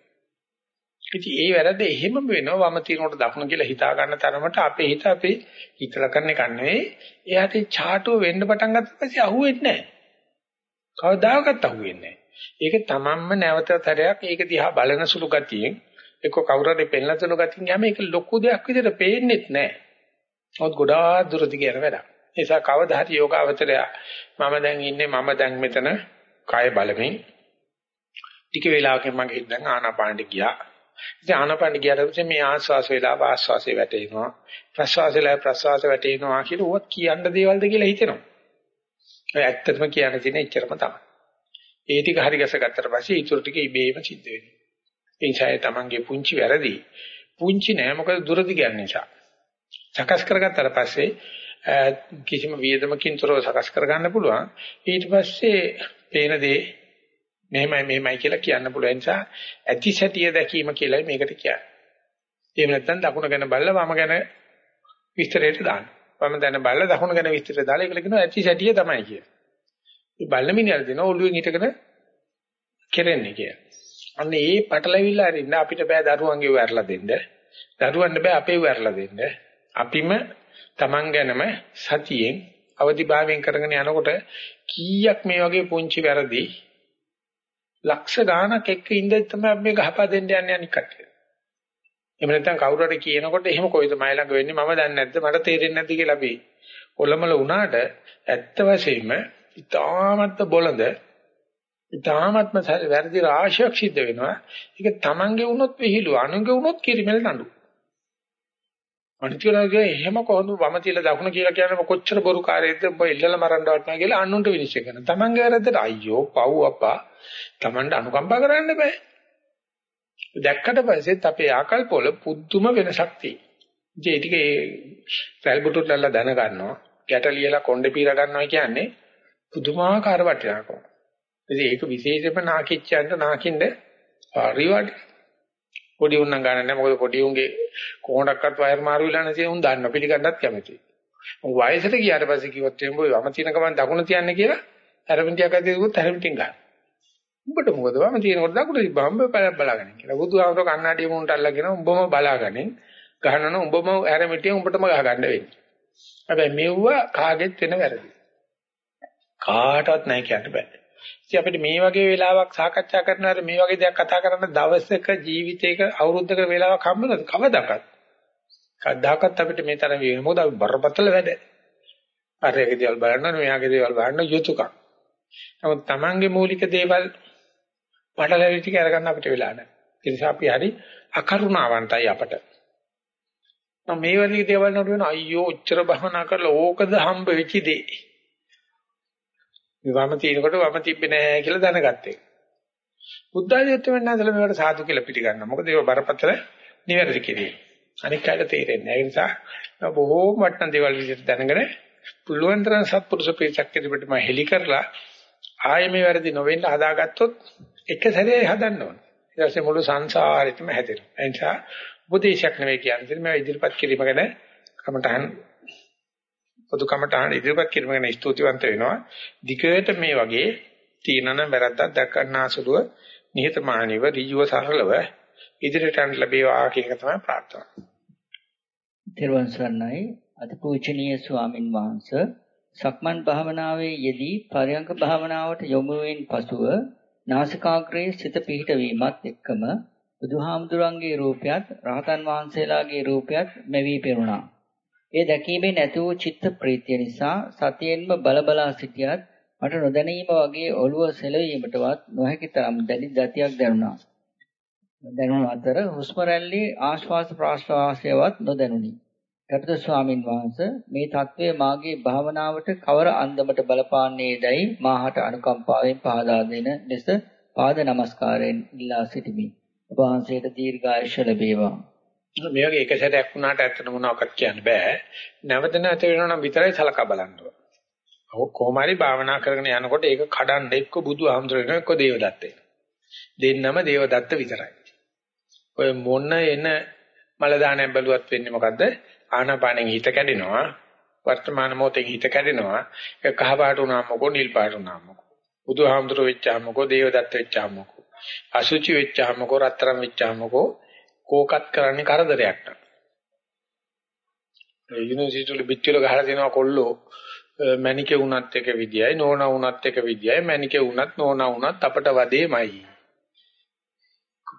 [SPEAKER 1] ඉතින් ඒ වැරද්ද එහෙම වෙනවා වම තිනකොට දකුණ කියලා හිතා ගන්න තරමට අපේ හිත අපේ හිතලා කරන එක නෙවෙයි. එයාට චාටුව වෙන්න පටන් ගත්ත පස්සේ අහුවෙන්නේ නැහැ. කවදාකවත් අහුවෙන්නේ නැහැ. ඒක තමන්ම නැවත තරයක් ඒක දිහා බලන සුළු ගතියෙන් එක්ක කවුරු හරි පෙන්ලා දෙන ගතියෙන් යම ඒක ලොකු දෙයක් විදිහට පේන්නේත් නැහැ. මොකද ගොඩාක් දුරදි කියන වැඩක්. ඒ නිසා කවදා හරි යෝගාවචරය මම දැන් ඉන්නේ මම දැන් මෙතන කය බලමින් ටික වෙලාවකින් මගේ හිත දැන් ආනාපානට ගියා. ඉතින් ආනාපානට ගියාට පස්සේ මේ ආස්වාස වේලාව ආස්වාසේ වැටෙනවා. ප්‍රස්වාස වේලාව ප්‍රස්වාස වැටෙනවා කියලා ඕවත් කියන්න දේවල්ද කියලා හිතෙනවා. ඔය ඇත්තටම කියන්න තියෙන එච්චරම තමයි. ඒ ටික හරි ගැස ගත්තට පස්සේ ඊටු ටික ඉබේම සිද්ධ වෙනවා. ඒ නිසා තමන්ගේ පුංචි වැරදි පුංචි නෑ මොකද දුරදි ගන්න නිසා. සකස් කරගත්තාට පස්සේ කිසිම වියදමකින් තොරව සකස් කරගන්න පුළුවන්. ඊට පස්සේ පේන දේ මෙහෙමයි මෙහෙමයි කියලා කියන්න පුළුවන් නිසා ඇති සැටිය දැකීම කියලා මේකට කියන්නේ. එහෙම නැත්නම් දකුණ ගැන බලලා වම ගැන විස්තරයට දාන්න. වම දැන බලලා දකුණ ගැන විස්තර දාලා ඒකල කියනවා ඇති සැටිය තමයි කිය. මේ බල්ල මිනිහල් දෙනවා ඔළුවෙන් හිටගෙන කෙරෙන්නේ කිය. අන්න ඒ පටලවිල්ල අරින්න අපිට බෑ දරුවන්ගේ වැරලා දෙන්න. දරුවන්ට බෑ අපේ වැරලා දෙන්න. අපිම Taman ගැනම සතියෙන් අවදිභාවයෙන් කරගෙන යනකොට කීයක් මේ වගේ පුංචි වැරදි ලක්ෂ ගාණක් එක්ක ඉඳන් තමයි අපි මේ ගහපා දෙන්න යන්නේ අනික් කට්ටිය. එහෙම නැත්නම් කවුරු හරි කියනකොට එහෙම කොයිද මයි ළඟ වෙන්නේ මම දන්නේ නැද්ද මට තේරෙන්නේ නැද්ද කියලා අපි ඔලමල වුණාට ඇත්ත වශයෙන්ම ඊටාමත් බොළඳ ඊටාමත්ම වැරදි රාශියක් සිද්ධ වෙනවා. ඒක තමන්ගේ වුණොත් විහිළු අනුන්ගේ වුණොත් කිරිමෙල් නඩු. අනිත්‍යලගේ එහෙම කොහොමද වම තියලා දකුණ කියලා කියන්නේ කොච්චර බොරු කාර්යයක්ද ඔබ ඉල්ලලා මරන්න වටනවා කියලා අනුන්ට විනිශ්චය කරනවා. තමන්ගේ වැරද්දට අයියෝ පව් අප්පා තමන්ට අනුකම්පා කරන්න බෑ. දැක්කට පස්සෙත් අපේ ආකල්පවල පුදුම වෙනසක් තියෙනවා. ඒ ටික ඒ රැල්බුටුල්ලා දැන ගන්නවා. ගැට ලියලා කොණ්ඩේ පීර ගන්නවා කියන්නේ පුදුමාකාර වටිනාකමක්. ඉතින් ඒක විශේෂයෙන්ම නාකිච්චයන්ට නාකින්න රිවාඩ් පොඩි උන් නම් ගන්න නැහැ මොකද පොඩි උන්ගේ කොහොඩක්වත් වයර් මාරු වෙලා නැති උන් දන්න පිළිගන්නත් කැමතියි. උන් වයසට ගියාට පස්සේ කිව්වොත් එම්බ ඔය වම තියන ගමන් දකුණ තියන්නේ කියලා හැරමිටියක් අදියුත් හැරමිටින් ගන්න. උඹට මොකද වම තියනකොට දකුණ තිබ්බම බලාගෙන කියලා. බුදුහාමර කන්නාඩිය මුන්ට අල්ලගෙන උඹම බලාගනින් ගහනවනම් උඹම හැරමිටිය උඹටම ගහ ගන්න වෙන්නේ. හැබැයි මෙව්ව කාගෙත් වෙන වැරදි. කාටවත් නැහැ කියන්න බෑ. ඉතින් අපිට මේ වගේ වෙලාවක් සාකච්ඡා කරනකොට මේ වගේ දෙයක් කතා කරන්න දවසක ජීවිතයක අවුරුද්දක වෙලාවක් හම්බුනද කවදාකවත් කවදාකවත් අපිට මේ තරම් වෙන්නේ මොකද අපි බරපතල වැඩ. අර එක දේවල් බලන්න මෙයාගේ දේවල් බලන්න යුතුයකම්. නමුත් Tamange මූලික දේවල් පටලැවිලි ටික අරගන්න අපිට වෙලා නැහැ. ඒ නිසා අපි හරි අකරුණාවන්තයි අපට. මම මේ වගේ දේවල් නඩු වෙන අයියෝ උච්චර භවනා කරලා ඕකද හම්බ වෙච්ච දේ. මේ වම තියෙනකොට වම තිබ්බේ නැහැ කියලා දැනගත්තේ. බුද්ධාධිත්‍ය වෙනසල මේවට සාදු කියලා පිළිගන්නවා. මොකද ඒක බරපතල නිවැරදි කිරීම. අනික් අයට තේරෙන්නේ නැහැ. ඒ නිසා බොහෝම වටන දේවල් විදිහට දැනගෙන පුළුවන් තරම් සත්පුරුෂ පිරිසක් ඉදිරියට මම හෙලි කරලා ආයෙ මේ වැරදි නොවෙන්න හදාගත්තොත් එක සැරේ හදන්න ඕන. ඊට පස්සේ මුළු සංසාරෙටම හැදෙනවා. ඒ නිසා උපදේශයක් නෙවෙයි කියන්නේ මේ ඉදිරිපත් කිරීම ගැන කමටහන් පොදු කමටහන් ඉදිරිපත් කිරීම ගැන ස්තුතිවන්ත වෙනවා. ධිකයට මේ වගේ තීනන වැරද්දක් දක්වන්නාසුලුව නිහතමානීව ඍජුව සරලව ඉදිරියට යන්න ලැබේවා කියන එක තමයි ප්‍රාර්ථනා.
[SPEAKER 2] තෙරුවන් සරණයි අතිපූජනීය ස්වාමින් වහන්සේ සක්මන් භාවනාවේ යෙදී පරයන්ක භාවනාවට යොමු වෙන පසුව නාසිකාග්‍රයේ සිත පිහිටවීමත් එක්කම බුදුහාමුදුරන්ගේ රූපයත් රහතන් වහන්සේලාගේ රූපයත් මෙවි පෙරුණා. ඒ දැකීමෙන් ඇති වූ චිත්ත ප්‍රීතිය නිසා සතියෙන්ම බලබලා සිටියත් මට නොදැනීම වගේ ඔළුව සෙලවීමටවත් නොහැකි තරම් දැඩි ගතියක් දැනුණා. දැනුණු අතර හුස්ම රැල්ලේ ආශ්වාස ප්‍රාශ්වාසයවත් නොදැනුනි. ගරුතර ස්වාමින් වහන්සේ මේ தત્ත්වය මාගේ භාවනාවට කවර අන්දමට බලපාන්නේදයි මාහට අනුකම්පාවෙන් පහදා දෙන ලෙස පාද නමස්කාරයෙන් ඉල්ලා සිටිමි. ඔබ වහන්සේට දීර්ඝායුෂ ලැබේවා.
[SPEAKER 1] මේ වගේ එක සැරයක් වුණාට ඇත්තට මොනවක්වත් කියන්න බෑ. නැවත නැවත වෙනවා නම් විතරයි සලකා බලන්න ඕන. කොහොම හරි භාවනා කරගෙන යනකොට ඒක කඩන්න එක්ක බුදු ආමතුරේන එක්ක දේවදත්ත එන. දෙන්නම දේවදත්ත විතරයි. ඔය මොන එන මල දාණයක් බැලුවත් වෙන්නේ මොකද්ද? ආනාපානෙන් හිත කැඩෙනවා. වර්තමාන මොහොතේ හිත කැඩෙනවා. ඒක කහ පාට වුණාම මොකෝ නිල් පාට වුණාම මොකෝ. බුදුහාමුදුරුවෝ වෙච්චාම මොකෝ දේවදත්ත වෙච්චාම මොකෝ. අසුචි වෙච්චාම මොකෝ රත්තරන් වෙච්චාම මොකෝ කෝකත් කරන්නේ කරදරයක් නක්. ඒ යුනිවර්සිටි වල පිටිවල ගහලා දෙනවා කොල්ලෝ මැනිකේ වුණත් එක විදියයි නෝනා වුණත් එක විදියයි මැනිකේ වුණත් නෝනා වුණත් අපට වදේමයි.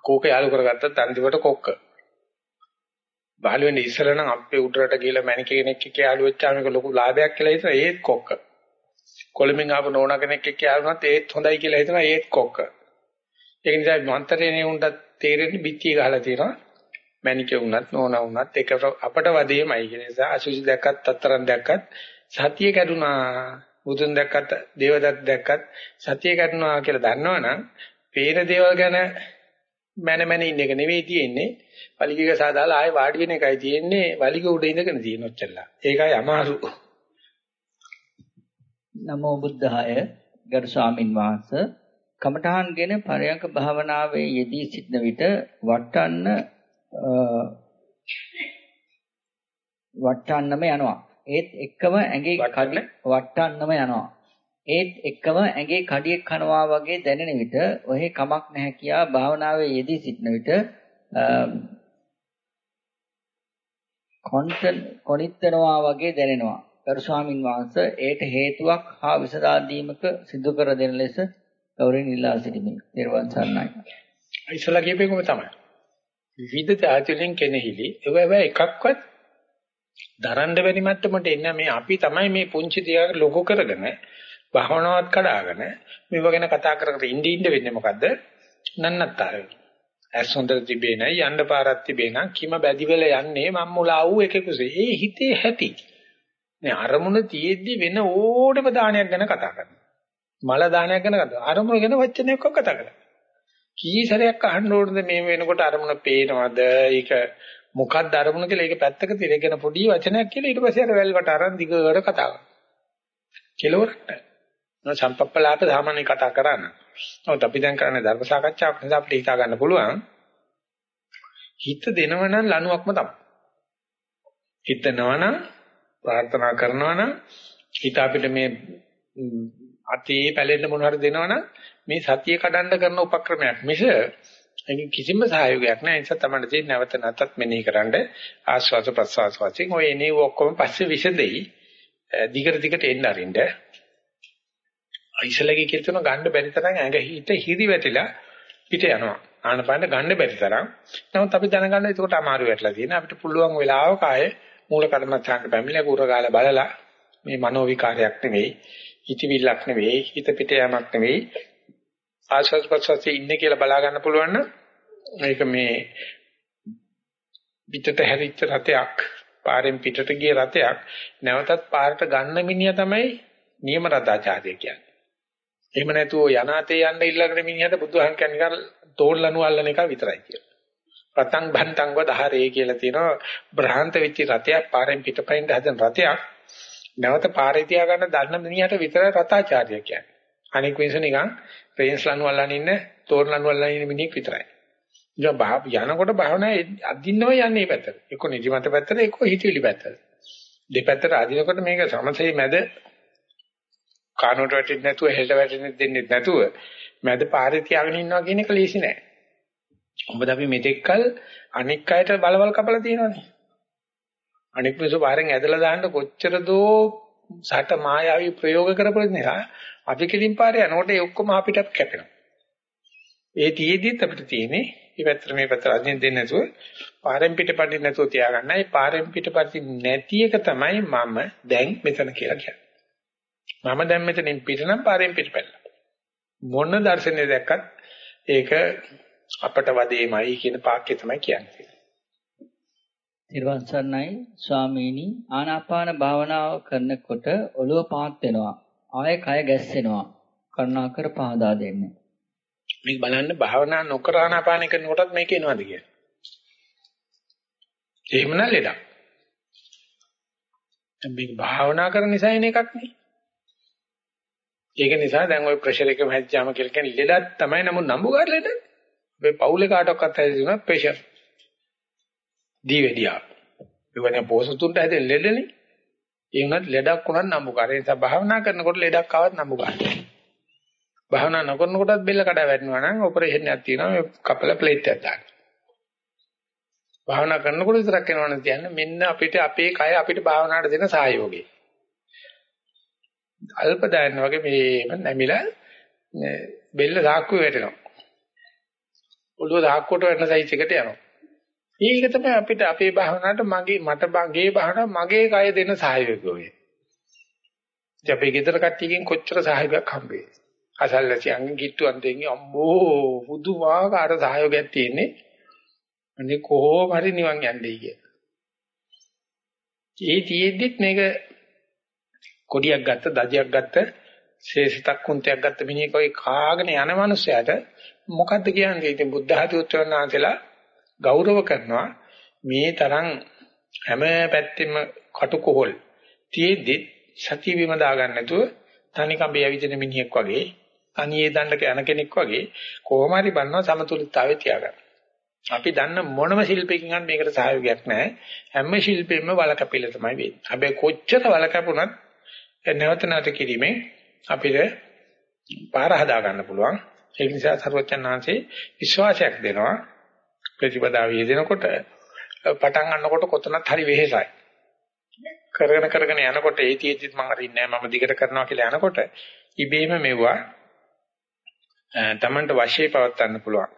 [SPEAKER 1] කෝක යාලු කරගත්තත් අන්තිමට කොක්ක. බහල වෙන්නේ ඉස්සෙල්ලා නම් අපේ උඩරට ගිහලා මැනිකේ කෙනෙක් එක්ක යාලු වෙච්චාම ඒක ලොකු ලාභයක් කියලා හිතන ඒත් කොක්ක. කොළඹින් ආපු නෝනා කෙනෙක් එක්ක යාලු වුණත් ඒත් හොඳයි කියලා හිතන ඒත් කොක්ක. ඒක නිසා මන්තරේනේ උන්ට තේරෙන්නේ පිටිය ගහලා තියෙනවා. මැනිකේ වුණත් නෝනා වුණත් ඒක අපට වදේමයි කියන නිසා අසුචි දැක්කත් අත්තරන් දැක්කත් සතිය කැඩුනා. බුදුන් දැක්කත් දේවදත්ත දැක්කත් සතිය කැඩුනා කියලා දන්නවනම් පේන දේවල් ගැන මන මන ඉන්න එක නෙවෙයි තියෙන්නේ. වලිගයක සාදාලා ආයෙ වාඩි වෙන එකයි තියෙන්නේ. වලිග උඩ ඉඳගෙන තියෙන ඔච්චරලා. ඒකයි අමාරු.
[SPEAKER 2] නමෝ බුද්ධාය ගරු ස්වාමින් වහන්සේ කමඨහන්ගෙන පරයන්ක භාවනාවේ යෙදී සිටන විට වටන්න වටන්නම යනවා. ඒත් එක්කම ඇඟේ කඩ වටන්නම යනවා. ඒත් එක්කම ඇඟේ කඩියක් කනවා වගේ දැනෙන විට ඔහේ කමක් නැහැ කියා භාවනාවේ යෙදී සිටන විට කොන්ටන් කොනිටනවා වගේ දැනෙනවා. ගරු ස්වාමින් වහන්සේ ඒට හේතුවක් හා විසඳා දීමක සිදු කර දෙන ලෙස ගෞරවයෙන් ඉල්ලා සිටිමි. ත්වන් සරණයි.
[SPEAKER 1] ඉස්සලා කියපේකම තමයි. විවිධ තාතුලින් කෙනෙහිලි ඒව හැබැයි එකක්වත් දරන්න බැරි මට්ටමට එන්න මේ අපි තමයි මේ පුංචි තියා ලොකු කරගෙන භවනාවත් කඩාගෙන මේව ගැන කතා කර කර ඉඳ ඉඳ වෙන්නේ මොකද්ද? නන්නත්තර ඇස් හොඳට තිබේ නැයි යන්න පාරක් තිබේ නම් කිම බැදි වෙල යන්නේ මම් මුලා වූ එකෙකුසේ. ඒ හිතේ ඇති. මේ අරමුණ තියෙද්දි වෙන ඕනම දානයක් ගැන කතා කරනවා. මල දානයක් ගැන කතා. අරමුණ ගැන වචනයක් කතා කරනවා. කී සැරයක් අහන්න ඕනද මේ වෙනකොට අරමුණ පේනවද? ඒක මොකක්ද අරමුණ කියලා ඒක පැත්තක තිරගෙන පොඩි වචනයක් කියලා ඊට පස්සේ අර වැල්වට අරන් දිගට කතා කරනවා. කෙලවරට. සම්පප්පලාප සාමාන්‍ය කතා කරන්න. නමුත් අපි දැන් කරන්නේ ධර්ම සාකච්ඡාවක් නිසා අපිට හිතා ගන්න පුළුවන්. හිත දෙනවනම් ලණුවක්ම තමයි. හිතනවනම් ප්‍රාර්ථනා කරනවනම් හිත අපිට මේ අතේ පැලෙන්න මොන හරි දෙනවනම් මේ සතිය කඩන්න කරන උපක්‍රමයක් මිස ඒකේ කිසිම සහයෝගයක් නැහැ. ඒ නිසා තමයි තියෙන්නේ නැවත නැතත් මෙනෙහි කරන්න ආස්වාද ප්‍රසවාස වශයෙන් ඔය එනේ ඔක්කොම පස්සේ විසදෙයි. දිගට දිගට එන්න අරින්න. ඉසලගේ කියලා තුන ගන්න බැරි තරම් ඇඟ හිත හිරි වැටිලා පිට යනවා. ආනපාන ගන්න බැරි තරම්. නමුත් අපි දැනගන්න ඒකට අමාරු වෙట్లా තියෙන. අපිට පුළුවන් වෙලාවක ආයේ මූල කර්මස්ථානට පැමිණලා කුරගාල බලලා මේ මනෝ විකාරයක් නෙවෙයි, හිතවිල්ලක් නෙවෙයි, හිත පිට යamak නෙවෙයි. ආශස් පස්සසේ ඉන්නේ කියලා බලා ගන්න පුළුවන් නම් මේක මේ පිටට හැරිච්ච රතයක්, පාරෙන් පිටට ගිය රතයක් නැවතත් පාරට ගන්න මිනිහා තමයි නියම රතාචාර්ය කියන්නේ. එහෙම නැතුව යනාතේ යන්න ඉල්ලගෙන මිනිහට බුදුහන් කියන්නේ තෝල්ලනු අල්ලන එක විතරයි කියලා. රතං භන්තං වදහරේ කියලා තියෙනවා බ්‍රහන්ත වෙච්ච රතයක් පාරෙන් පිටපයින් හදන රතයක් නැවත පාරේ තියාගන්න දන්න මිනිහට විතරයි රතාචාර්ය කියන්නේ. අනික වෙනස නිකන් රේන්ස් ලනු අල්ලන ඉන්න තෝරන ලනු අල්ලන ඉන්න මිනිහෙක් විතරයි. ඉතින් යනකොට භාවනා අදින්නව යන්නේ පැත්තට. එක්ක නිදිමත පැත්තට එක්ක හිතවිලි පැත්තට. දෙපැත්තට අදිනකොට මේක සමසේ මැද කානුවට වැටෙන්නේ නැතුව හෙල්ට වැටෙන්නේ දෙන්නේ නැතුව මැද පාරේ තියාගෙන ඉන්නවා කියන එක ලේසි නෑ. මොකද අපි මෙතෙක්කල් අනික් අයට බලවල් කපලා තියෙනවානේ. අනික් මිනිස්සු පාරෙන් ඇදලා දාන්න කොච්චර දෝ සට මායාවී ප්‍රයෝග කරපු නිසා අපි කෙලින් පාරේ යනකොට ඒ ඔක්කොම අපිට කැපෙනවා. ඒ තියේදිත් අපිට තියෙන්නේ මේ පැත්තට මේ පැත්තට අදින්න දෙන්නේ නැතුව පාරෙන් පිටපදින්න නැතුව තියාගන්න. ඒ පාරෙන් පිටපදින්න නැති එක තමයි මම දැන් මෙතන කියලා කියන්නේ. මම දැන් මෙතනින් පිටනම් පාරෙන් පිටපැල්ලා. මොන දර්ශනය දැක්කත් ඒක අපට වදේමයි කියන පාක්‍ය තමයි කියන්නේ.
[SPEAKER 2] නිර්වාණ සරණයි ස්වාමීනි ආනාපාන භාවනාව කරනකොට ඔළුව පාත් වෙනවා. ආයේ කය ගැස්සෙනවා. කරුණාකර පහදා දෙන්න.
[SPEAKER 1] මේක බලන්න භාවනා නොකර ආනාපාන කරනකොටත් මේක එනවද කියලා. එහෙමනම් ලෙඩක්. මේක භාවනා කරන නිසා එන එකක් නේ. ඒක නිසා දැන් ওই ප්‍රෙෂර් එකම හැදිච්චාම කියලා කියන්නේ ලෙඩක් තමයි නමුත් නම්බුකාර ලෙඩ. මේ පවුලේ කාටවත් හැදිච්චුණා ප්‍රෙෂර්. දීවැඩියා. ඒ වගේ පොසතුන්ට හැදෙන ලෙඩනේ. ඒ වුණත් ලෙඩක් වුණත් නම්බුකාර. ඒ නිසා භාවනා කරනකොට ලෙඩක් ආවත් නම්බුකාර. භාවනා නොකරනකොටත් බෙල්ල කඩා වැටෙනවා නම් ඔපරේෂන් එකක් තියෙනවා මේ කපල ප්ලේට් එකක් දාන්න. භාවනා කරනකොට විතරක් වෙනවනේ කියන්නේ මෙන්න අපිට අපේ කය අපිට භාවනාවට දෙන සහයෝගය. අල්ප දාන්න වගේ මේ නැමිලා බෙල්ල සාක්කුවේ වැටෙනවා. ඔළුව සාක්කුවට වැටෙන සයිස් එකට යනවා. ඒක තමයි අපිට අපේ භාවනාවට මගේ මට මගේ භාවනාව මගේ කය දෙන සහයෝගය. ඉතින් අපේ ගෙදර කට්ටියකින් කොච්චර සහයෝගයක් හම්බෙයි. අසල්ලාසියන්ගෙන් කිට්ටුවන් දෙන්නේ අම්බෝ පුදුමාකාර සහයෝගයක් තියෙන්නේ. අනේ කොහොම හරි නිවන් යන්නේ කිය. ඒ තියෙද්දිත් මේක කොඩියක් ගත්ත, දජයක් ගත්ත, ශේෂිතක් කුන්තයක් ගත්ත මිනිහෙක් වගේ කාගෙන යන මනුස්සයාට මොකද්ද කියන්නේ? ඉතින් බුද්ධ ධාතු උත්තරනාන්සලා ගෞරව කරනවා මේ තරම් හැම පැත්තෙම කටුකොහල් තියෙද්දි සතිය බිම දාගන්න නැතුව තනි කඹේ ඇවිදින මිනිහෙක් වගේ තනියේ දණ්ඩක යන කෙනෙක් වගේ කොහොම හරි බන්නවා සමතුලිතතාවය තියාගන්න. අපි දන්න මොනම ශිල්පයකින් ගන්න මේකට සහයෝගයක් නැහැ. හැම ශිල්පෙම වලකපිල තමයි වෙන්නේ. හැබැයි කොච්චර වලකපුණත් නැවත නැවත කිරීමෙන් අපිට පාර හදා ගන්න පුළුවන්. ඒ නිසා සර්වචන්නාංශේ විශ්වාසයක් දෙනවා. ප්‍රතිපදාව යෙදෙනකොට පටන් ගන්නකොට කොතනත් හරි වෙහෙසයි. කරගෙන කරගෙන යනකොට ඒතිෙදිත් මම අරින්නේ නැහැ මම දිගට කරනවා කියලා යනකොට ඉබේම මෙවුවා තමන්ට වශයේ පවත්වන්න පුළුවන්.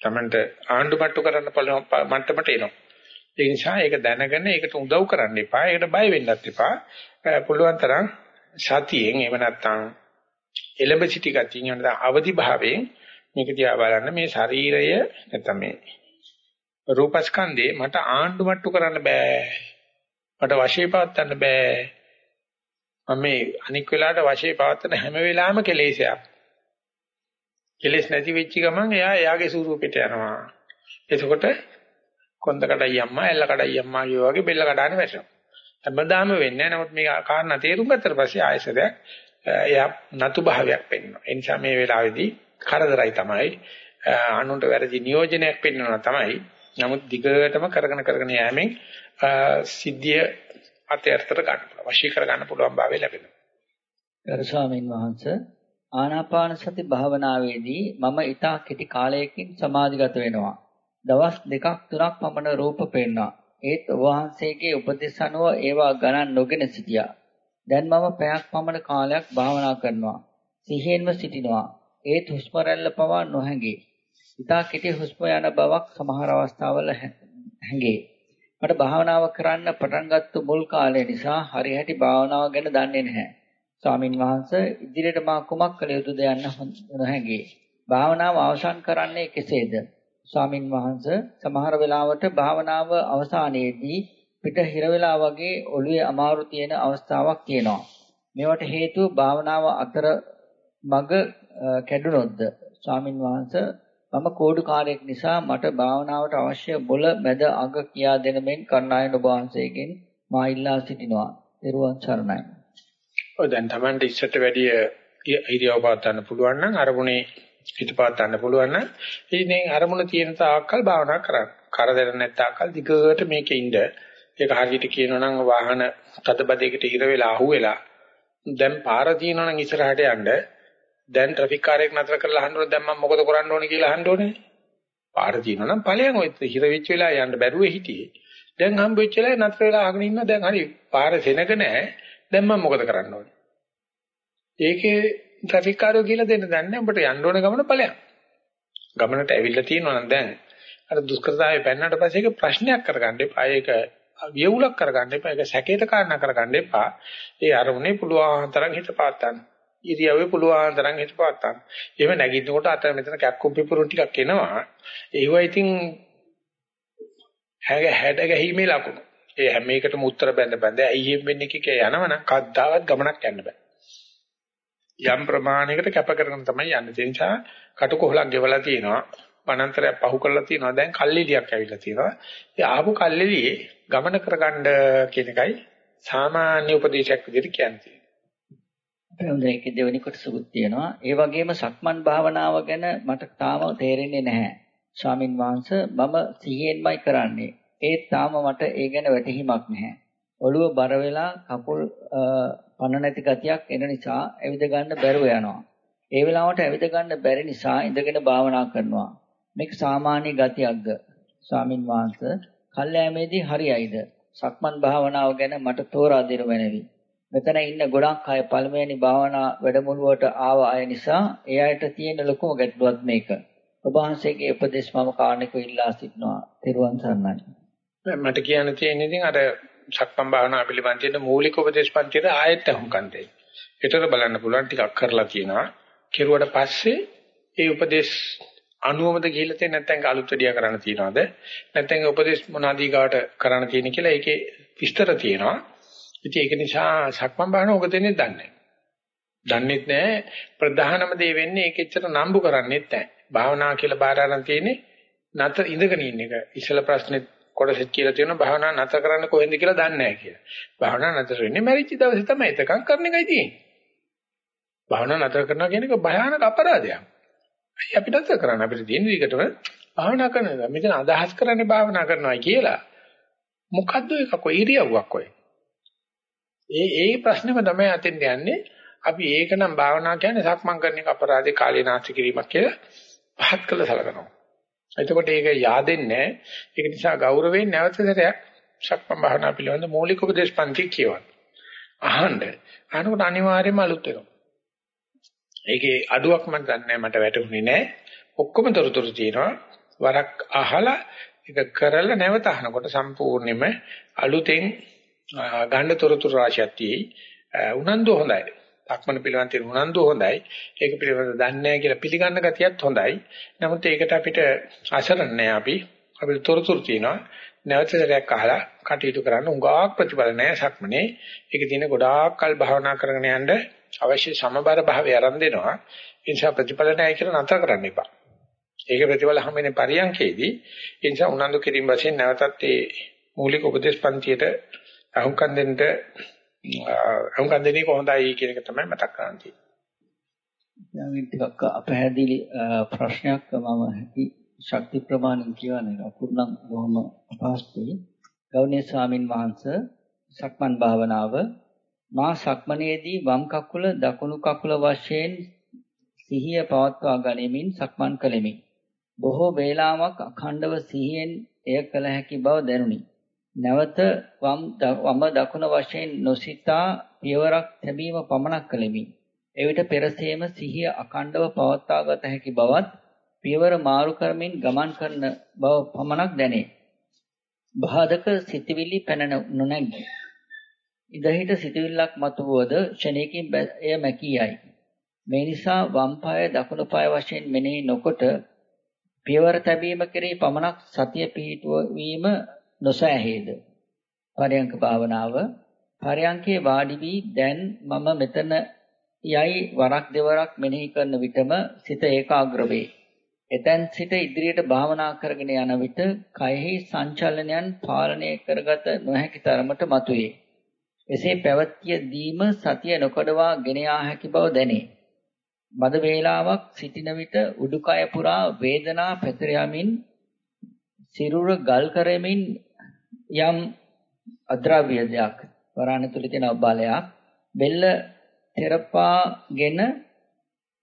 [SPEAKER 1] තමන්ට ආණ්ඩු මට්ටු කරන්න පුළුවන් මට්ටමට එනවා. ඒ නිසා ඒක දැනගෙන ඒකට උදව් කරන්න එපා. ඒකට බය වෙන්නත් එපා. පුළුවන් තරම් සතියෙන් එහෙම නැත්නම් එලඹ සිටි ගතියින් යන අවදි භාවයෙන් මේක දිහා බලන්න මේ ශරීරය නැත්නම් මේ රූපස්කන්ධේ මට ආණ්ඩු මට්ටු කරන්න බෑ. මට වශයේ පවත්වන්න බෑ. මම මේ අනික් වෙලාවට වශයේ පවත්වන හැම වෙලාවෙම කෙලෙසයක්. කෙලෙස් නැති වෙච්ච ගමන් එයා එයාගේ ස්වරූපෙට යනවා. එතකොට කොන්ද කඩයි අම්මා ඇල්ල කඩයි අම්මා වගේ බෙල්ල කඩාන වැටෙනවා. හැමදාම වෙන්නේ නැහැ. නමුත් මේ කාරණා තේරුම් ගත්තට පස්සේ ආයසරයක් එයා නතු භාවයක් පෙන්වනවා. ඒ නිසා මේ වෙලාවේදී කරදරයි තමයි අනුන්ට වැරදි නියෝජනයක් පෙන්වනවා තමයි. නමුත් දිගටම කරගෙන කරගෙන යෑමෙන් සිද්ධිය අතයර්ථට ගන්න පුළුවන්. වශී කර ගන්න පුළුවන් භාවය ලැබෙනවා.
[SPEAKER 2] ගරු ස්වාමීන් වහන්සේ ආනාපාන සති භාවනාවේදී මම ඊටා කෙටි කාලයකින් සමාධිගත වෙනවා. දවස් දෙකක් තුනක් පමණ රූප පේනවා. ඒත් වහන්සේගේ උපදෙස් අනුව ඒවා ගණන් නොගෙන සිටියා. දැන් මම පැයක් පමණ කාලයක් භාවනා කරනවා. සිහියෙන්ම සිටිනවා. ඒත් හුස්ම රැල්ල පවා නොහැඟේ. ඊටා කෙටි හුස්ම යන බවක් සමහර අවස්ථාවල හැඟේ. මට භාවනාව කරන්න පටන් ගත්ත මුල් කාලය නිසා හරියටි භාවනාව ගැන දන්නේ නැහැ. ස්වාමින් වහන්සේ ඉදිරියට මා කුමක් කළ යුතුද යන්න නොහැඟේ. භාවනාව අවසන් කරන්නේ කෙසේද? ස්වාමින් වහන්සේ සමහර වෙලාවට භාවනාව අවසානයේදී පිට හිර වෙලා වගේ ඔළුවේ අමාරු තියෙන අවස්ථාවක් තියෙනවා. මේවට හේතුව භාවනාව අතර මග කැඩුනොත්ද? ස්වාමින් වහන්සේ මම කෝඩුකාරයෙක් නිසා මට භාවනාවට අවශ්‍ය බොල මැද අග කියා දෙන මෙන් කර්ණායන ඔබ වහන්සේගෙන් මා ඉල්ලා සිටිනවා. ත්වන් සරණයි.
[SPEAKER 1] ඔය දැන් Tamante ඉස්සට වැඩිය ඉරියව් පාත් ගන්න පුළුවන් නම් අරමුණේ හිත පාත් ගන්න පුළුවන් නම් ඉතින් අරමුණ තියෙන තාක්කල් භාවනා කරන්න. කරදර නැත්තාකල් දිගට මේකේ ඉඳ ඒක හරියට කියනවා නම් වාහන තදබදයකට ඉර වෙලා අහුවෙලා දැන් පාර තියෙනවා නම් ඉස්සරහට යන්න දැන් ට්‍රැෆික් කාර්යයක් නතර කරලා අහන්න ඕනේ දැන් මම මොකද කරන්න ඕනේ කියලා අහන්න ඕනේ. පාර තියෙනවා නම් ඵලයන් ඔය හිර වෙච්ච වෙලාව යන්න බැරුව හිටියේ. දැන් හම්බ වෙච්ච වෙලාවේ නතර වෙලා අහගෙන ඉන්න දැන් හරි පාර සෙනග නැහැ. දැන් මම මොකද කරන්න ඕනේ? ඒකේ ට්‍රැෆික් කාර්යය කියලා දෙන්න දන්නේ උඹට යන්න ඕන ගමන ඵලයන්. ගමනට ඇවිල්ලා තියෙනවා නම් දැන් අර දුෂ්කරතාවය පෙන්නට පස්සේ ඒක ප්‍රශ්නයක් කරගන්න එපා. ඒක වියවුලක් කරගන්න එපා. ඒක සැකේට කාරණා කරගන්න එපා. ඒ අරමුණේ පුළුවන් තරම් හිත පාත් ගන්න. ඉරියව්වේ පුළුවන් තරම් හිත පාත් ගන්න. එහෙම නැගිටිනකොට අතර මෙතන කැක්කුම් පිපුරුන් ටිකක් එනවා. ඒව ඉතින් හැග හැඩ ගැහිමේ ලකුණු. ඒ හැම එකටම උත්තර බැඳ බැඳ ඇයි එහෙම වෙන්නේ කිකේ යනවනම් කද්දාවත් ගමනක් යන්න බෑ. යම් ප්‍රමාණයකට කැප කරගෙන තමයි යන්නේ. ඒ නිසා කටුකොහලක් ගෙවලා තියෙනවා. වනාන්තරයක් පහු කරලා තියෙනවා. දැන් කල්ලිලියක් ඇවිල්ලා තියෙනවා. ඒ ආපු කල්ලිලියේ ගමන කරගන්න කියන එකයි සාමාන්‍ය උපදේශයක් විදිහට කියන්නේ.
[SPEAKER 2] හොඳයි ඒක දෙවෙනි කොටසකුත් තියෙනවා. ඒ වගේම සක්මන් භාවනාව ගැන මට තාම තේරෙන්නේ නැහැ. ස්වාමින් වහන්සේ මම සිහියෙන්මයි කරන්නේ. ඒත් තාම මට ඒ ගැන වැටහීමක් නැහැ. ඔළුව බර වෙලා කකුල් පණ නැති ගතියක් එන නිසා ඇවිද ගන්න බැරුව යනවා. ඒ වෙලාවට ඇවිද ගන්න බැරි නිසා ඉඳගෙන භාවනා කරනවා. මේක සාමාන්‍ය ගතියක්ද? ස්වාමින් වහන්සේ කල්යෑමේදී හරියයිද? සක්මන් භාවනාව ගැන මට තෝරා දෙනු මැනවි. මෙතන ඉන්න ගොඩක් අය පළමුවෙනි භාවනා වැඩමුළුවට ආව අය නිසා ඒ අයට තියෙන ලොකුම ගැටලුවක් මේක. ඔබ වහන්සේගේ උපදේශ මම කාරණේක ඉල්ලා සිටිනවා. තෙරුවන් සරණයි.
[SPEAKER 1] මට කියන්න තියෙන ඉතින් අර සක්මන් භාවනා පිළිබඳ තියෙන මූලික උපදේශ පන්තියට ආයෙත් අහුම්කන් දෙයි. ඒතර බලන්න පුළුවන් ටිකක් කරලා තියෙනවා. කෙරුවට පස්සේ ඒ උපදේශ අනුවමද ගිහිල්ලා තියෙන නැත්නම් අලුත් වැඩියා කරන්න තියනවාද නැත්නම් උපදේශ මොනවාදී ගාවට කරන්න තියෙන කියලා ඒකේ විස්තර තියෙනවා. ඉතින් ඒක නිසා සක්මන් භාවනාව ඔක දෙන්නේ දන්නේ දන්නේත් නැහැ ප්‍රධානම දේ වෙන්නේ ඒකෙච්චර නම්බු කරන්නේත් නැහැ. භාවනා කියලා බාර අරන් තියෙන්නේ නැත ඉඳගෙන ඉන්න එක. ඉස්සල ප්‍රශ්නේ කොටසෙත් කියලා තියෙනවා භාවනා නැතර කරන්න කොහෙන්ද කියලා දන්නේ නැහැ කියලා. භාවනා නැතර වෙන්නේ මැරිච්ච දවසේ තමයි එතකන් කරන එකයි තියෙන්නේ. භාවනා නැතර කරනවා කියන එක භයානක අපරාධයක්. අයි අපිට නැතර කරන්න අපිට තියෙන විදිහටම භාවනා කරනවා. මෙතන අදහස් කරන්නේ භාවනා කරනවා කියලා. මොකද්ද ඒක කොයි ඉරියව්වක් ඔය? ඒ ඒ ප්‍රශ්නේම තමයි අතෙන් යන්නේ. අපි ඒක නම් භාවනා කියන්නේ සක්මන් කරන එක අපරාධේ කාලේ නාස්ති කිරීමක් කියලා පහත් කළ සලකනවා. එතකොට ඒක yaadෙන්නේ ඒක නිසා ගෞරවයෙන් නැවත සැරයක් සක්මන් භාවනා පිළිබඳ මූලික උපදේශ පන්ති කියවන්න. අහන්න. අහනකොට අනිවාර්යයෙන්ම අලුත් වෙනවා. ඒකේ අඩුවක් මම දන්නේ මට වැටහුනේ නැහැ. ඔක්කොම තොරතුරු තියෙනවා. වරක් අහලා ඒක කරලා නැවත අහනකොට සම්පූර්ණයෙන්ම අලුතෙන් ගන්න තොරතුරු රාශියක් තියෙයි. උනන්දු හොඳයි. ලක්මන පිළිවන් තියෙන උනන්දු හොඳයි. ඒක පිළිබඳව දන්නේ නැහැ කියලා පිළිගන්න ගතියත් හොඳයි. නමුත් ඒකට අපිට අසරණ නැහැ අපි. අපිට තොරතුරු තියෙනවා. නැවත සැරයක් අහලා කටයුතු කරන්න උඟාක් ප්‍රතිඵල නැහැ සක්මනේ. ඒක තියෙන ගොඩාක් කල් භාවනා කරගෙන යන්න අවශ්‍ය සමබර භාවය ආරම්භ දෙනවා. ඒ නිසා ප්‍රතිඵල නැහැ කියලා නතර කරන්න එපා. ඒක ප්‍රතිඵල හැමෙන්නේ පරියන්කේදී. ඒ නිසා උනන්දු කිරීම වශයෙන් නැවතත් ඒ මූලික උපදේශ පන්තියට අහුම්කම් දෙන්න අමුකන් දෙන්නේ කොහොඳයි කියන එක තමයි මතක් කරන්න තියෙන්නේ.
[SPEAKER 2] ටිකක් අපහැදිලි ප්‍රශ්නයක් මම හැකි ශක්ති ප්‍රමාණයෙන් කියවන්නේ අපුර්ණම් බොහොම අපහසුයි. ගෞණීය ස්වාමින් වහන්සේ සක්මන් භාවනාව මා සක්මනේදී වම් කකුල දකුණු කකුල වශයෙන් සිහිය පවත්වා ගනිමින් සක්මන් කළෙමි. බොහෝ වේලාවක් අඛණ්ඩව සිහියෙන් එය කළ හැකි බව දැනුනි. නැවත වම් වම දකුණ වශයෙන් නොසිතා පියවරක් තැබීම පමණක් කළෙමි. එවිට පෙරසේම සිහිය අඛණ්ඩව පවත්වාගත හැකි බවත් පියවර මාරු කරමින් ගමන් කරන බව පමණක් දැනේ. බාධක සිතවිලි පැන නොනැගී. ඉදහිට සිතවිල්ලක් මතුවද ක්ෂණයකින් එය මැකී යයි. මේ නිසා වම් පාය දකුණු පාය වශයෙන් මෙනෙහි නොකොට පියවර තැබීම කෙරෙහි පමණක් සතිය පිහිටුවීම නොසෑහේද පරයන්ක භාවනාව පරයන්කේ වාඩි වී දැන් මම මෙතන යයි වරක් දෙවරක් මෙනෙහි කරන විටම සිත ඒකාග්‍ර වේ. එතෙන් සිට ඉදිරියට භාවනා කරගෙන යන විට කයෙහි සංචලනයන් පාලනය කරගත නොහැකි තරමට මතුවේ. එසේ පැවතිය දීම සතිය නොකඩවා ගෙන යා හැකි බව දැනේ. මද වේලාවක් සිටින විට උඩුකය පුරා වේදනා පැතිර යමින් සිරුර ගල් කරමින් යම් අද්‍රව්‍ය දෙයක් වරණ තුල තියෙන බලයක් බෙල්ල තෙරපාගෙන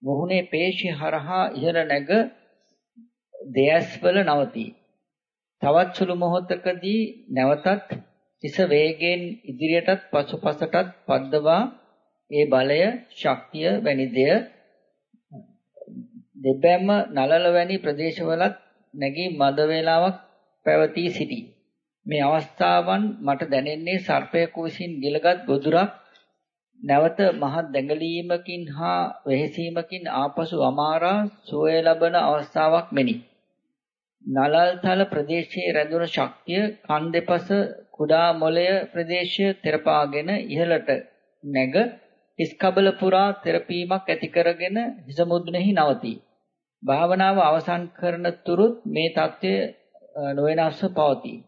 [SPEAKER 2] මුහුණේ පේශි හරහා ඉහළ නැග දෙයස්වල නවතී. තවත් සුළු මොහොතකදී නැවතත් හිස වේගයෙන් ඉදිරියටත් පසුපසටත් පද්දවා ඒ බලය ශක්තිය වැනි දෙය දෙබැම්ම නලල වැනි ප්‍රදේශවලත් නැගී මද වේලාවක් පැවතී සිටී. මේ අවස්ථාවන් මට දැනෙන්නේ සර්පයෙකු විසින් ගිලගත් ගොදුරක් නැවත මහත් දැඟලීමකින් හා වෙහෙසීමකින් ආපසු අමාරා සෝය ලබන අවස්ථාවක් මෙනි. නලල්තල ප්‍රදේශයේ රැඳුණු ශක්තිය කන් දෙපස කුඩා මොළය ප්‍රදේශය තෙරපාගෙන ඉහළට නැග හිස්කබල පුරා තෙරපීමක් ඇති කරගෙන හිස මුදුනේහි නවතී. භාවනාව අවසන් කරන තුරුත් මේ தත්ත්වය නොවෙනස්ව පවතී.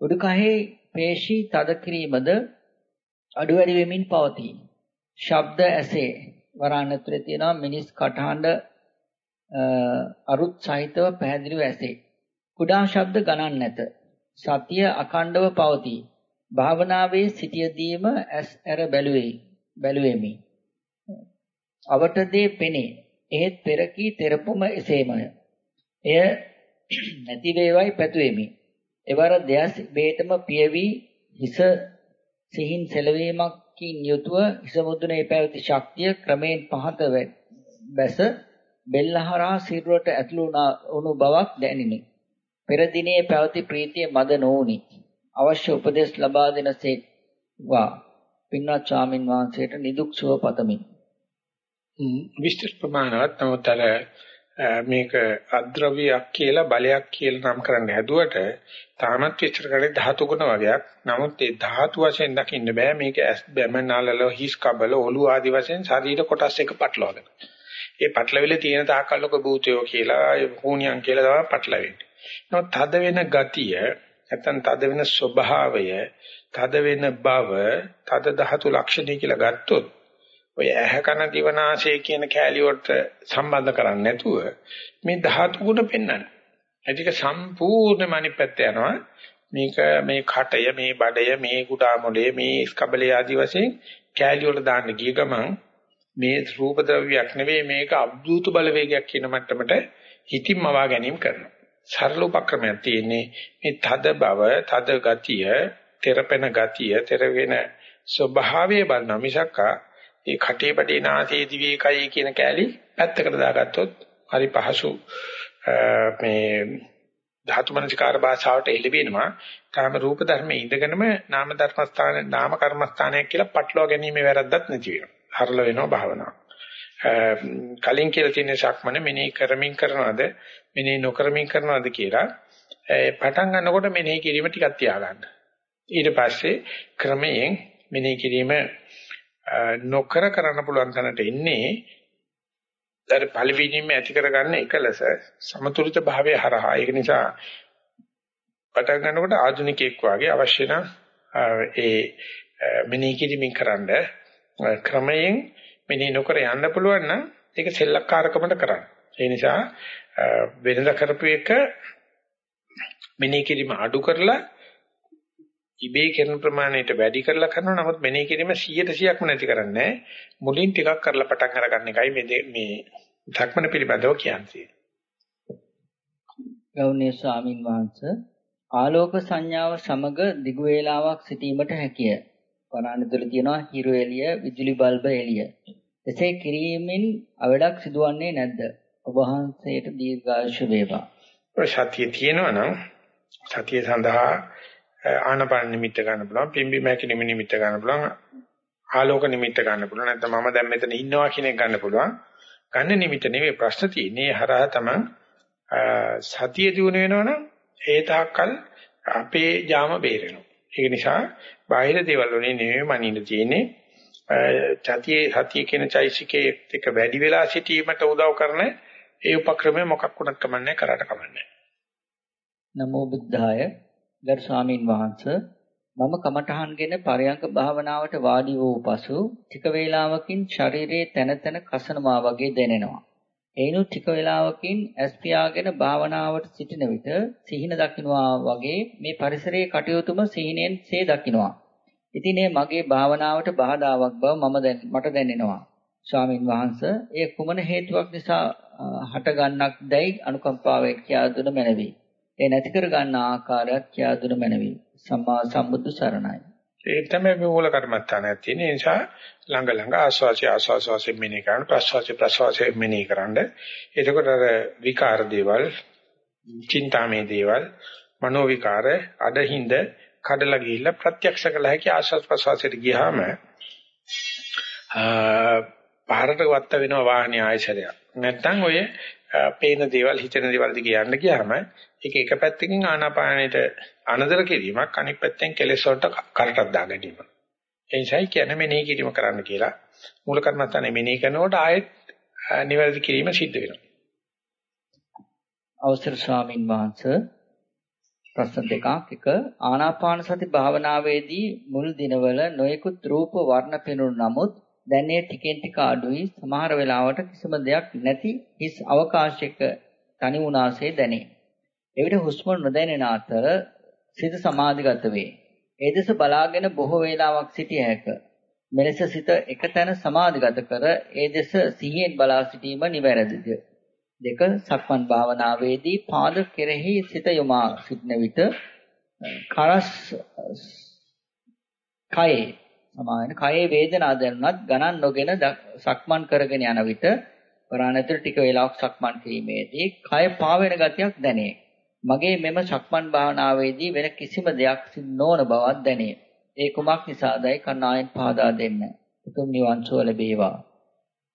[SPEAKER 2] උඩුකහේ පේශි තද කිරීමද අඩු වැඩි වෙමින් පවතී. ශබ්ද ඇසේ වරාණතුරේ තියෙනවා මිනිස් කටහඬ අරුත් සහිතව පැහැදිලිව ඇසේ. කුඩා ශබ්ද ගණන් නැත. සතිය අඛණ්ඩව පවතී. භාවනාවේ සිටියදීම ඇස් ඇර බැලුවේ බැලුවෙමි. අවටදී පෙනේ. එහෙත් පෙරකී තෙරපුම එසේමය. එය නැති වේවයි පැතුෙමි. එවර දෙයස් බේටම පියවි හිස සිහින් සෙලවීමකින් යුතුව හිස මුදුනේ පැවති ශක්තිය ක්‍රමයෙන් පහත බැස බෙල්ලහරා සිරුරට ඇතුළු වුණු බවක් දැනිනි. පෙර දිනේ පැවති ප්‍රීතිය මද නොඋනි. අවශ්‍ය උපදෙස් ලබා දෙනසේක්වා පින්වත් ස්වාමින් වහන්සේට නිදුක් සුව පතමි.
[SPEAKER 1] විස්තර ප්‍රමාණවත් නමුත් අර මේක අද්‍රව්‍යයක් කියලා බලයක් කියලා නම් කරන්න හැදුවට තාමත් විස්තර කරන්නේ ධාතු ගුණ වගේක්. නමුත් ඒ ධාතු වශයෙන් දකින්න බෑ මේක ඇස් බැම නලල හිස් කබල ඔලු ආදි වශයෙන් ශරීර කොටස් එක පටලවාගෙන. ඒ පටලවිල තියෙන තාකල්ලක භූතයෝ කියලා හෝනියන් කියලා තමයි පටලවෙන්නේ. නමුත් තද වෙන ගතිය නැත්නම් තද වෙන ස්වභාවය තද වෙන බව තද ධාතු ලක්ෂණය කියලා ගත්තොත් ඔය ඇහ කන දිවනාසය කියන කෑලි වලට සම්බන්ධ කරන්නේ නැතුව මේ ධාතු ගුණ පෙන්වන්න. ඒක සම්පූර්ණයෙන්ම අනිත් පැත්ත යනවා. මේක මේ කටය මේ බඩය මේ කුඩා මොළය මේ ස්කබලේ ආදි වශයෙන් කෑලි වල දාන්න ගිය ගමන් මේ රූප ද්‍රව්‍යයක් නෙවෙයි මේක අද්භූත බලවේගයක් කියන මට්ටමට හිතින්ම වා ගැනීම කරනවා. සරල උපක්‍රමයක් තියෙන්නේ මේ තද බව, තද ගතිය, තෙරපෙන ගතිය, තෙරවෙන ස්වභාවය බලන මිසක්කා ඒ කටේ පටේ නාසයේ දිවේ කයේ කියන කෑලි පැත්තකට දාගත්තොත් හරි පහසු මේ ධාතු මනසිකාර භාෂාවට එළඹෙනවා. කාම රූප ධර්මයේ ඉඳගෙනම නාම ධර්මස්ථාන නාම කර්මස්ථානයක් කියලා පටලවා ගැනීම වැරද්දක් නැති වෙනවා. හරල වෙනවා භාවනාව. කලින් කියලා තියෙන ශක්මන මෙනෙහි කරමින් කරනවද මෙනෙහි නොකරමින් කරනවද කියලා පටන් ගන්නකොට මෙනෙහි කිරීම ටිකක් තියාගන්න. ඊට පස්සේ ක්‍රමයෙන් මෙනෙහි කිරීම නොකර කරන්න පුළුවන් තැනට එන්නේ අර පළවෙනිම ඇති කරගන්න එකලස සමතුලිත භාවයේ හරහා ඒක නිසා පටන් ගන්නකොට ආධුනිකයෙක් වාගේ අවශ්‍ය නම් ඒ මෙනෙහි කිරීමෙන් කරන්ඩ ක්‍රමයෙන් මෙනෙහි නොකර යන්න පුළුවන් නම් ඒක සෙල්ලක්කාරකමට කරන්න. ඒ නිසා වෙනද කරපු එක මෙනෙහි කිරීම අඩු කරලා ඉබේ කරන ප්‍රමාණයට වැඩි කරලා කරනවා නමුත් මෙනෙහි කිරීම 100%ක්ම නැති කරන්නේ මුලින් ටිකක් කරලා පටන් අරගන්න එකයි මේ මේ ධක්මන පිළිබඳව කියන්නේ.
[SPEAKER 2] ගෞණීය ස්වාමින් වහන්සේ ආලෝක සංඥාව සමග දිගු වේලාවක් සිටීමට හැකිය. වරාණ තුළ තියෙනවා හිරු එළිය, විදුලි බල්බ එළිය. එසේ කිරීමෙන් අවඩක් සිදුවන්නේ නැද්ද? ඔබ වහන්සේට දීර්ඝායුෂ වේවා.
[SPEAKER 1] සතිය තියෙනවා නම් සතිය සඳහා ආනපාන නිමිත්ත ගන්න පුළුවන්, පිම්බි මැකි නිමිත්ත ගන්න පුළුවන්, ආලෝක නිමිත්ත ගන්න පුළුවන්. නැත්නම් මම දැන් මෙතන ඉන්නවා කියන එක ගන්න පුළුවන්. ගන්න නිමිත්ත නෙවෙයි ප්‍රශ්න තියෙන්නේ. හරහා තමයි සතිය දිනු වෙනවනම් ඒ තාක්කල් අපේ ජාම බේරෙනවා. ඒක නිසා බාහිර දේවල් වලින් නෙවෙයි මනින්න තියෙන්නේ. සතියේ සතිය කියන චෛසිකයේ එක වැඩි වෙලා සිටීමට උදව් කරන ඒ උපක්‍රමය මොකක් වුණත් කමන්නේ කරාට කමන්නේ.
[SPEAKER 2] නමෝ බුද්ධාය ගරු ස්වාමින් වහන්සේ මම කමඨහන්ගෙන පරයන්ක භාවනාවට වාඩි වූ පසු ටික වේලාවකින් ශරීරයේ තන තන කසනවා වගේ දැනෙනවා. එයිනු ටික වේලාවකින් ඇස් පියාගෙන භාවනාවට සිටින විට සිහින දකින්නවා වගේ මේ පරිසරයේ කටයුතුම සිහිනෙන් සේ දකින්නවා. ඉතින් මේ මගේ භාවනාවට බාධාවක් බව මම දැන් මට දැනෙනවා. ස්වාමින් වහන්සේ ඒ කුමන හේතුවක් නිසා හටගන්නක් දැයි අනුකම්පාවෙන් කියා දුන මැනවි. ඒ නැති කර ගන්න ආකාරයක් කියා දුන මැනවි. සම්මා සම්බුදු සරණයි.
[SPEAKER 1] ඒක තමයි මේ මූල කර්මත්තානයක් තියෙන නිසා ළඟ ළඟ ආස්වාසිය ආස්වාසයෙන් මෙනෙහි කරන්න ප්‍රස්වාසිය ප්‍රස්වාසයෙන් මෙනෙහි කරන්න. එතකොට අර විකාර දේවල්, චින්තාමේ දේවල්, මනෝ විකාර අඩහිඳ කඩලා ගිහිල්ලා ප්‍රත්‍යක්ෂ කළ හැකි ආස්වාද ප්‍රස්වාසයට ගියාම පාරට වත්ත වෙනවා වාහනේ ආයශරයක්. නැත්තම් ඔය පේන දේවල් හිතෙන දේවල් දිගේ යන්න ගියාම ඒක එක පැත්තකින් ආනාපානයට අනදර කිරීමක් අනිත් පැත්තෙන් කෙලෙස් වලට කරටක් දා ගැනීම. ඒ නිසායි කියන්නේ මෙනෙහි කිරීම කරන්න කියලා. මූල කර්මස්ථානේ මෙනෙහි කරනකොට ආයෙත් නිවැරදි කිරීම සිද්ධ වෙනවා.
[SPEAKER 2] අවසර ස්වාමින් වහන්සේ ප්‍රශ්න දෙකක් එක ආනාපාන සති භාවනාවේදී මුල් දිනවල නොයෙකුත් රූප වර්ණ පෙනුණු නමුත් දැන් ඒ ටිකෙන් ටික අඩුයි සමහර වෙලාවට කිසිම දෙයක් නැති හිස් අවකාශයක තනි වුණාසේ දැනේ. එවිට හුස්ම නොදැනෙන අතර සිත සමාධිගත වේ. ඒ දෙස බලාගෙන බොහෝ වේලාවක් සිටිය හැක. මෙලෙස සිත එකතැන සමාධිගත කර ඒ දෙස සිහියෙන් බලා සිටීම නිවැරදිද? දෙක සක්මන් භාවනාවේදී පාද කෙරෙහි සිත යොමා සිටන විට කරස් කයේ සමාන කයේ වේදනා දැනුණත් ගණන් නොගෙන සක්මන් කරගෙන යන විට වරාණතර ටික වේලාවක් සක්මන් කිරීමේදී කය පාවෙන ගතියක් දැනේ. මගේ මෙම සක්මන් භාවනාවේදී වෙන කිසිම දෙයක් සිදු නොවන බවක් දැනේ. ඒ කුමක් නිසාදයි කන්නායන් පහදා දෙන්න. උතුම් නිවන් සුව ලැබේවා.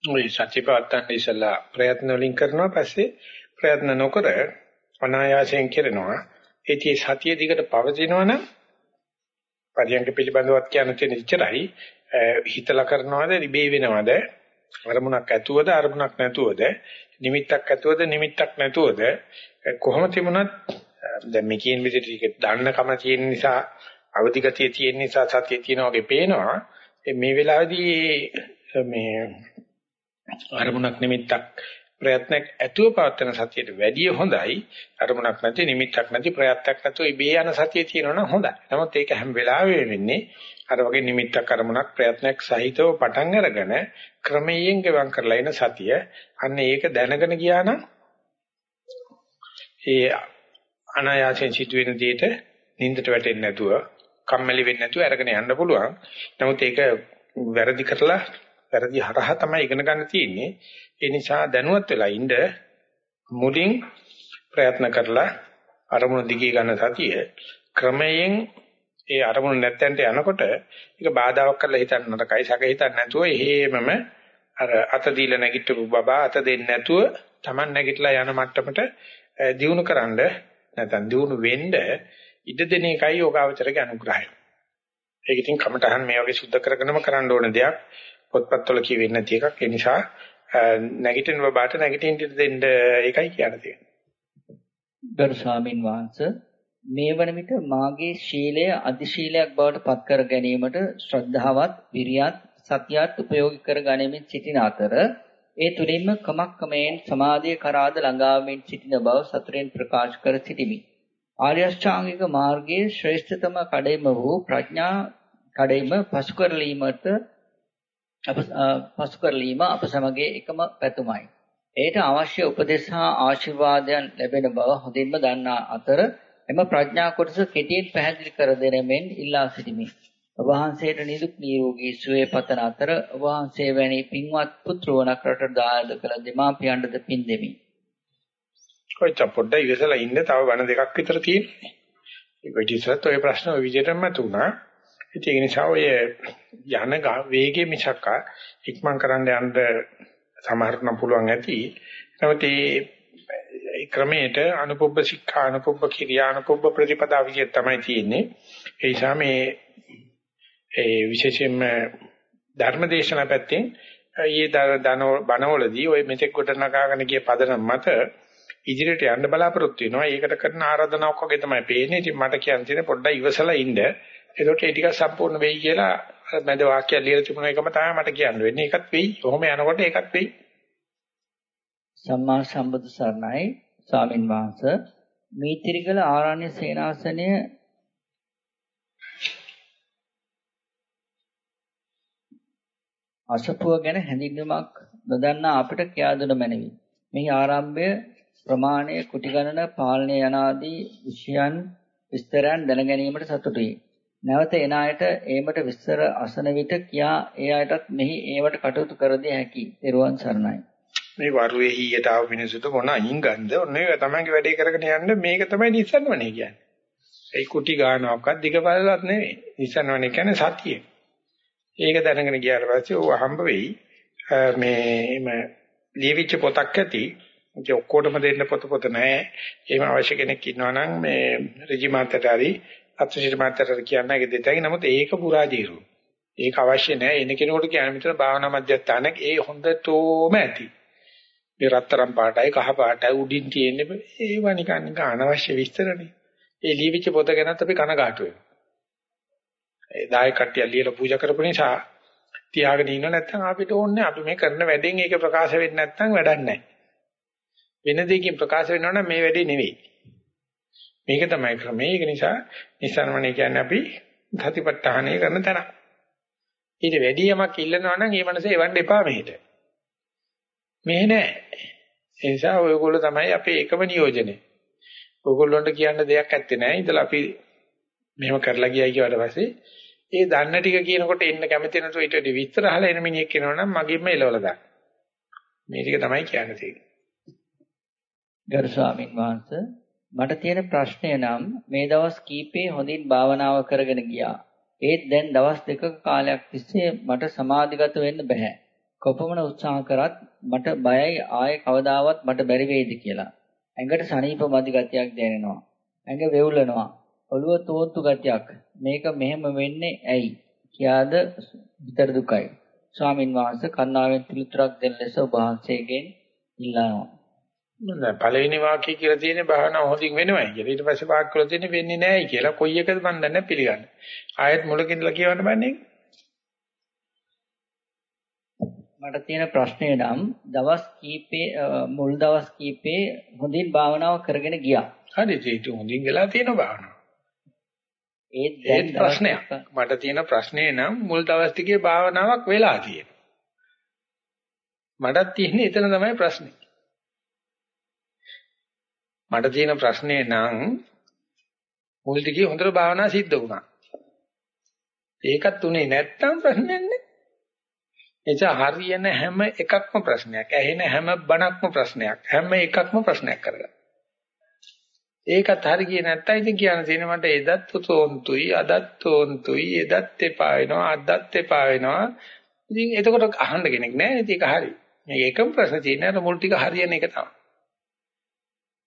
[SPEAKER 1] ওই සත්‍යපවත්තන් ඉස්සලා ප්‍රයත්න වලින් කරනවා පස්සේ ප්‍රයත්න නොකර අනායාසයෙන් කරනවා. ඒකේ සතිය දිගට පවතිනවනම් පරියන්ක පිළිබඳවත් කියන්න තියෙන ඉච්චරයි. හිතලා කරනවද ඉබේ වෙනවද? අරමුණක් ඇතුවද අරමුණක් නැතුවද? නිමිත්තක් ඇතුවද නිමිත්තක් නැතුවද? කොහොම තිබුණත් දැන් මේ කියන විදිහට දන්නකම තියෙන නිසා අවදි ගතිය තියෙන නිසා සතිය තියෙන වගේ පේනවා. මේ වෙලාවේදී මේ අරමුණක් නිමිත්තක් ප්‍රයත්නයක් ඇතුව පවත්වන සතියට වැඩිය හොඳයි අරමුණක් නැති නිමිත්තක් නැති ප්‍රයත්නයක් නැතුව ඉබේ යන සතිය තියෙනවා හොඳයි. නමුත් ඒක හැම වෙලාවෙම වෙන්නේ අර වගේ නිමිත්තක් අරමුණක් ප්‍රයත්නයක් සහිතව පටන් අරගෙන ක්‍රමයෙන් ගෙවම් කරලා එන සතිය. අන්න ඒක දැනගෙන ගියා නම් ඒ අනායාසයෙන් සිදුවෙන දෙයට නින්දට වැටෙන්නේ නැතුව කම්මැලි වෙන්නේ නැතුව අරගෙන යන්න පුළුවන්. නමුත් ඒක වැරදි කරලා වැරදි හරහා තමයි ඉගෙන ගන්න තියෙන්නේ. ඒ නිසා දැනුවත් වෙලා ඉන්න මුලින් ප්‍රයත්න කරලා අරමුණ දිගේ ගන්න සතිය ක්‍රමයෙන් ඒ අරමුණ නැත්තන්ට යනකොට ඒක බාධාවක් කරලා හිතන්න නරකයි සැක හිතන්න නැතුව එහෙමම අර අත දීලා නැගිටපු බබා අත දෙන්නේ නැතුව Taman නැගිටලා යන මට්ටමට දියුණු කරන්න නැත්නම් දියුණු වෙන්න ඉඩ දෙන එකයි යෝගාවචරගේ අනුග්‍රහය. ඒක ඉතින් කමටහන් මේ වගේ සුද්ධ කරගෙනම කරන්න ඕන දෙයක්. පොත්පත්වල කියවෙන්නේ නැති එකක්. ඒ නිසා නැගිටින බබාට නැගිටින්න දෙන්න ඒකයි කියන්න තියෙන්නේ.
[SPEAKER 2] ගරු ස්වාමින් වහන්සේ මේ වන විට මාගේ ශීලය අධිශීලයක් බවට පත් කර ගැනීමට ශ්‍රද්ධාවත්, විරියත්, සතියත් උපයෝගී කර ගැනීමෙන් සිටින අතර ඒ තුලින්ම කමක් කමෙන් සමාධිය කරාද ළඟාවෙමින් සිටින බව සතුරෙන් ප්‍රකාශ කර සිටිමි. ආර්ය අෂ්ටාංගික මාර්ගයේ ශ්‍රේෂ්ඨතම කඩේම වූ ප්‍රඥා කඩේම පසු කරලීමට අප පසු කරලීම අප සමගයේ එකම පැතුමයි. එයට අවශ්‍ය උපදෙස් හා ආශිර්වාදයන් ලැබෙන බව හොඳින්ම දන්නා අතර එම ප්‍රඥා කොටස කෙටියෙන් පැහැදිලි කර දෙනෙමින් ඉල්ලා සිටිමි. ඔබ වහන්සේට නිදුක් නිරෝගී සුවය පතන අතර ඔබ වහන්සේ වැනි පින්වත් පුත්‍රවණක් රටට දායද කළ දෙමාපියන්ටද පින් දෙමි.
[SPEAKER 1] කොච්ච පොඩ්ඩයි ඉවසලා ඉන්න තව වණ දෙකක් විතර තියෙන්නේ. ඒක ඉතිසත් ඔය ප්‍රශ්න ඔය විදිහටම තුනා. ඒක නිසා ඔය යන වේගයේ මිසක් ඉක්මන් කරන්න යන්න සමහරනම් පුළුවන් ඇති. නමුත් ඒ ක්‍රමයට අනුපොබ්බ ශික්ෂා අනුපොබ්බ කිරියා අනුපොබ්බ ප්‍රතිපදා විදිහ තමයි තියෙන්නේ. ඒ නිසා මේ ඒ විශේෂයෙන්ම ධර්මදේශන පැත්තෙන් ඊයේ දන බණවලදී ওই මෙතෙක් කොට නගාගෙන ගිය පදනම මත ඉදිරියට යන්න බලාපොරොත්තු වෙනවා. ඒකට කරන ආරාධනාවක් වගේ තමයි පේන්නේ. ඉතින් මට කියන්න තියෙන්නේ පොඩ්ඩක් ඉවසලා ඉන්න. එතකොට ඒ ටික සම්පූර්ණ වෙයි කියලා මැද වාක්‍යය ලියලා තිබුණ එකම තමයි මට කියන්න වෙන්නේ. ඒකත් වෙයි. කොහොම යනකොට ඒකත් වෙයි.
[SPEAKER 2] සම්මා සම්බුදු සරණයි ස්වාමින් වහන්සේ. මීතිරිගල ආරණ්‍ය සේනාසනය අසපුව ගැන හැඳින්වීමක් නොදන්නා අපිට කියා දුන මැනවි. මෙහි ආරම්භය ප්‍රමාණය කුටි ගණන පාලනය යනාදී විෂයන් විස්තරයන් දැන ගැනීමට සතුටුයි. නැවත එන අයට ඒමට විස්තර අසන විට කියා ඒ අයටත් මෙහි ඒවට කටයුතු කර දිය හැකි. ත්වන් සරණයි.
[SPEAKER 1] මේ වරුවේ ඊයට ආව මිනිසුන්ට මොන අයින් ගන්නද? ඔන්න ඒක තමයි වැඩේ කරගෙන යන්න මේක තමයි නිස්සන්නවනේ කියන්නේ. ඒ කුටි ගන්නවක්වත් දිග බලලත් නෙවෙයි. නිස්සන්නවනේ කියන්නේ සතිය. ඒක දැනගෙන ගියාට පස්සේ ਉਹ හම්බ වෙයි. මේ එම ලියවිච්ච පොතක් ඇති. ඒක ඔක්කොටම දෙන්න පොත පොත නැහැ. එහෙම අවශ්‍ය කෙනෙක් ඉන්නවා නම් මේ රෙජිමන්ටට හරි අත්විශේෂ මාත්‍රයට කියන්න ඒක දෙතයි. නමුත් ඒක පුරාජීරු. ඒක අවශ්‍ය නැහැ. එන කෙනෙකුට කියන්න මෙතන භාවනා මධ්‍යස්ථානක ඒ හොඳටම ඇති. මේ රත්තරන් පාටයි කහ පාටයි උඩින් තියෙන්නේ ඒව නිකන් නිකන් අනවශ්‍ය විස්තරනේ. ඒ ලියවිච්ච පොත ගැනත් අපි කනගාටු වෙනවා. ඒ දායක කට්ටිය ලියලා පූජා කරපු නිසා තියාගෙන ඉන්න නැත්නම් අපිට ඕනේ අපි මේ කරන වැඩෙන් ඒක ප්‍රකාශ වෙන්නේ නැත්නම් වැඩක් නැහැ. වෙන දෙයකින් ප්‍රකාශ වෙනවා නම් මේ වැඩේ නෙවෙයි. මේක තමයි ක්‍රමය. ඒක නිසා නිසන්වනේ කියන්නේ අපි ධතිපට්ඨානය කරන තැන. ඊට වැඩි යමක් ඉල්ලනවා නම් ඒ මනසේ එවන්න එපා මෙහෙට. මෙහෙ නෑ. ඒ නිසා ඔයගොල්ලෝ තමයි අපේ එකම නියෝජනේ. ඔයගොල්ලන්ට කියන්න දෙයක් ඇත්තේ නෑ. ඉතලා අපි මෙහෙම කරලා ගියයි කියවට පස්සේ ඒ දන්න ටික කියනකොට එන්න කැමති නැතුව ඊට වඩා විස්තර අහලා එන මිනිහෙක් කියනවා නම් මගෙන්ම එලවලා දාන්න. මේ ටික තමයි කියන්න තියෙන්නේ.
[SPEAKER 2] ගරු ස්වාමින් වහන්සේ මට තියෙන ප්‍රශ්නය නම් මේ දවස් කීපේ හොඳින් භාවනාව කරගෙන ගියා. ඒත් දැන් දවස් දෙකක කාලයක් තිස්සේ මට සමාධිගත වෙන්න බෑ. කොපමණ උත්සාහ කරත් මට බයයි ආයේ කවදාවත් මට බැරි වෙයිද කියලා. ඇඟට සනීප මදි ගතියක් දැනෙනවා. ඇඟ වෙවුලනවා. ඔළුව තෝන්තු ගතියක්. මේක මෙහෙම වෙන්නේ ඇයි? කියාද විතර දුකයි. ස්වාමින් වහන්සේ කරුණාවෙන් පිළිතුරක් දෙන්න ලෙස ඔබ වහන්සේගෙන් ඉල්ලනවා.
[SPEAKER 1] පළවෙනි වාක්‍යය කියලා තියෙන්නේ භාවනාව හොඳින් වෙනවයි කියලා. ඊට පස්සේ වාක්‍ය වල තියෙන්නේ වෙන්නේ නෑයි කියලා. කොයි එකද මන් දන්නේ පිළිගන්න. ආයෙත් මුලකින්දලා කියවන්න බන්නේ.
[SPEAKER 2] මට තියෙන ප්‍රශ්නය නම් දවස් කීපේ මුල් දවස් කීපේ හොඳින් භාවනාව කරගෙන ගියා.
[SPEAKER 1] හරි ඒක හොඳින් වෙලා තියෙන භාවනාව.
[SPEAKER 2] ඒත් දැන්
[SPEAKER 1] ප්‍රශ්නයක්. මට තියෙන ප්‍රශ්නේ නම් මුල් දවස් ටිකේ භාවනාවක් වෙලා තියෙනවා. මටත් තියෙන්නේ එතන තමයි ප්‍රශ්නේ. මට තියෙන ප්‍රශ්නේ නම් මුල් ටිකේ හොඳට භාවනා සිද්ධ වුණා. ඒකත් උනේ නැත්තම් ප්‍රශ්නයක් නෑ. එචා හරියන හැම එකක්ම ප්‍රශ්නයක්. ඇහෙන හැම බණක්ම ප්‍රශ්නයක්. හැම එකක්ම ප්‍රශ්නයක් කරගන්න. ඒකත් හරි කියේ නැත්තම් ඉතින් කියන්න තියෙන මට එදත් තෝන්තුයි අදත් තෝන්තුයි එදත් එපා වෙනවා අදත් එපා වෙනවා. ඉතින් එතකොට අහන්න කෙනෙක් නෑ. ඉතින් ඒක හරි. මේක එකම ප්‍රශ්න තියෙන අර මුල් ටික හරියන එක තමයි.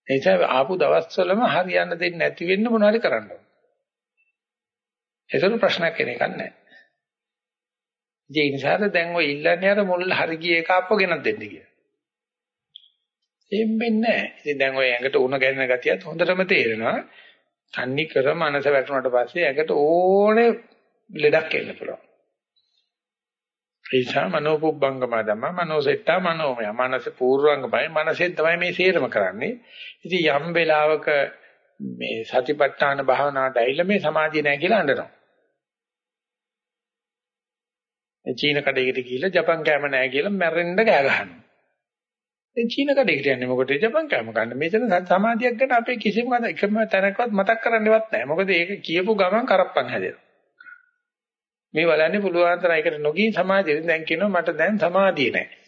[SPEAKER 1] ඒ නිසා ආපු දවස්වලම හරියන්න දෙන්නේ නැති වෙන්න මොනව හරි කරන්න ඕනේ. ඒසොළු ප්‍රශ්නයක් කෙනෙක් නැහැ. ඒ නිසාද දැන් ඔය ඉල්ලන්නේ අර මුල් හරි ගිය එක අප්ප ගෙනත් දෙන්න කියලා. එම්බෙන්නේ නැහැ. ඉතින් දැන් ඔය ඇඟට උණ ගැනෙන ගතියත් හොඳටම තේරෙනවා. තන්නි කර මනස වැටුණාට පස්සේ ඇඟට ඕනේ ලෙඩක් එන්න පුළුවන්. ඒසා මනෝපුබ්බංගම ධම්ම මනෝසෙට්ටා මනෝමය. මනස පූර්වංගමයි මනසෙන් තමයි මේ සේරම කරන්නේ. ඉතින් යම් වෙලාවක මේ සතිපට්ඨාන භාවනාවට ඇවිල්ලා මේ සමාධිය නැහැ කියලා අඬනවා. ඒ චීන කඩේකට ගිහිල්ලා ජපන් කෑම නැහැ කියලා මැරෙන්න ගෑ ගහනවා. ඒ චීන කඩේකට යන්නේ මොකටද ජපන් කෑම ගන්න. මෙතන සමාධියක් ගැන අපේ කිසිම එකම තැනකවත් මතක් කරන්නවත් නැහැ. මොකද ඒක කියපු ගමන් කරප්පන් හැදෙනවා. මේ බලන්නේ පුළුවන් තරම් ඒකට නොගී සමාධියෙන් දැන් කියනවා මට දැන් සමාධිය නැහැ.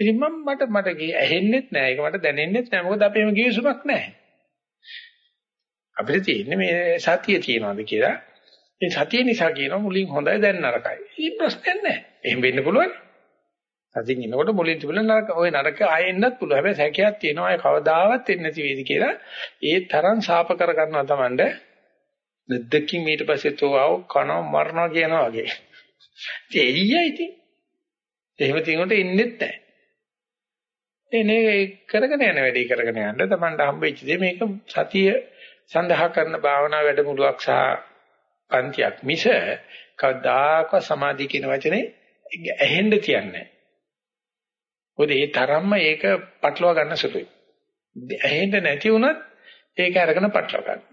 [SPEAKER 1] ඉතින් මම මට මට ඇහෙන්නෙත් නැහැ. ඒක මට දැනෙන්නෙත් නැහැ. මොකද අපේම ගිවිසුමක් නැහැ. අපිට තියෙන්නේ මේ සතිය තියනවාද කියලා. මේ සතිය නිසා කියනවා මුලින් හොඳයි දැන් නරකයි. ඊ ප්‍රශ්නයක් නැහැ. එහෙම වෙන්න පුළුවන්. සතියින් ඉන්නකොට මුලින් තිබුණ නරක ඔය නරක ආයෙ එන්නත් පුළුවන්. හැබැයි සැකයක් තියෙනවා. ඒ කවදාවත් එන්නේ නැති වේවි කියලා ඒ තරම් ශාප කර ගන්නවා Tamande. නැද්දකින් ඊට පස්සේ තෝ ආව කනවා මරනවා කියනවා වගේ. ඒ එළියයි ඉතින්. එහෙම තියනකොට ඉන්නෙත් නැහැ. එනේ කරගෙන යන වැඩේ කරගෙන යන්න Tamande හම්බෙච්ච දේ මේක සතිය සඳහා කරන භාවනා වැඩමුළුවක් සහ පන්තියක් මිස කවදාකවත් සමාධිය කියන වචනේ ඇහෙන්න තියන්නේ මොකද ඒ තරම්ම ඒක පටලවා ගන්න සුළුයි. ඇහෙන්න නැති වුණත් ඒක අරගෙන පටලවා ගන්න.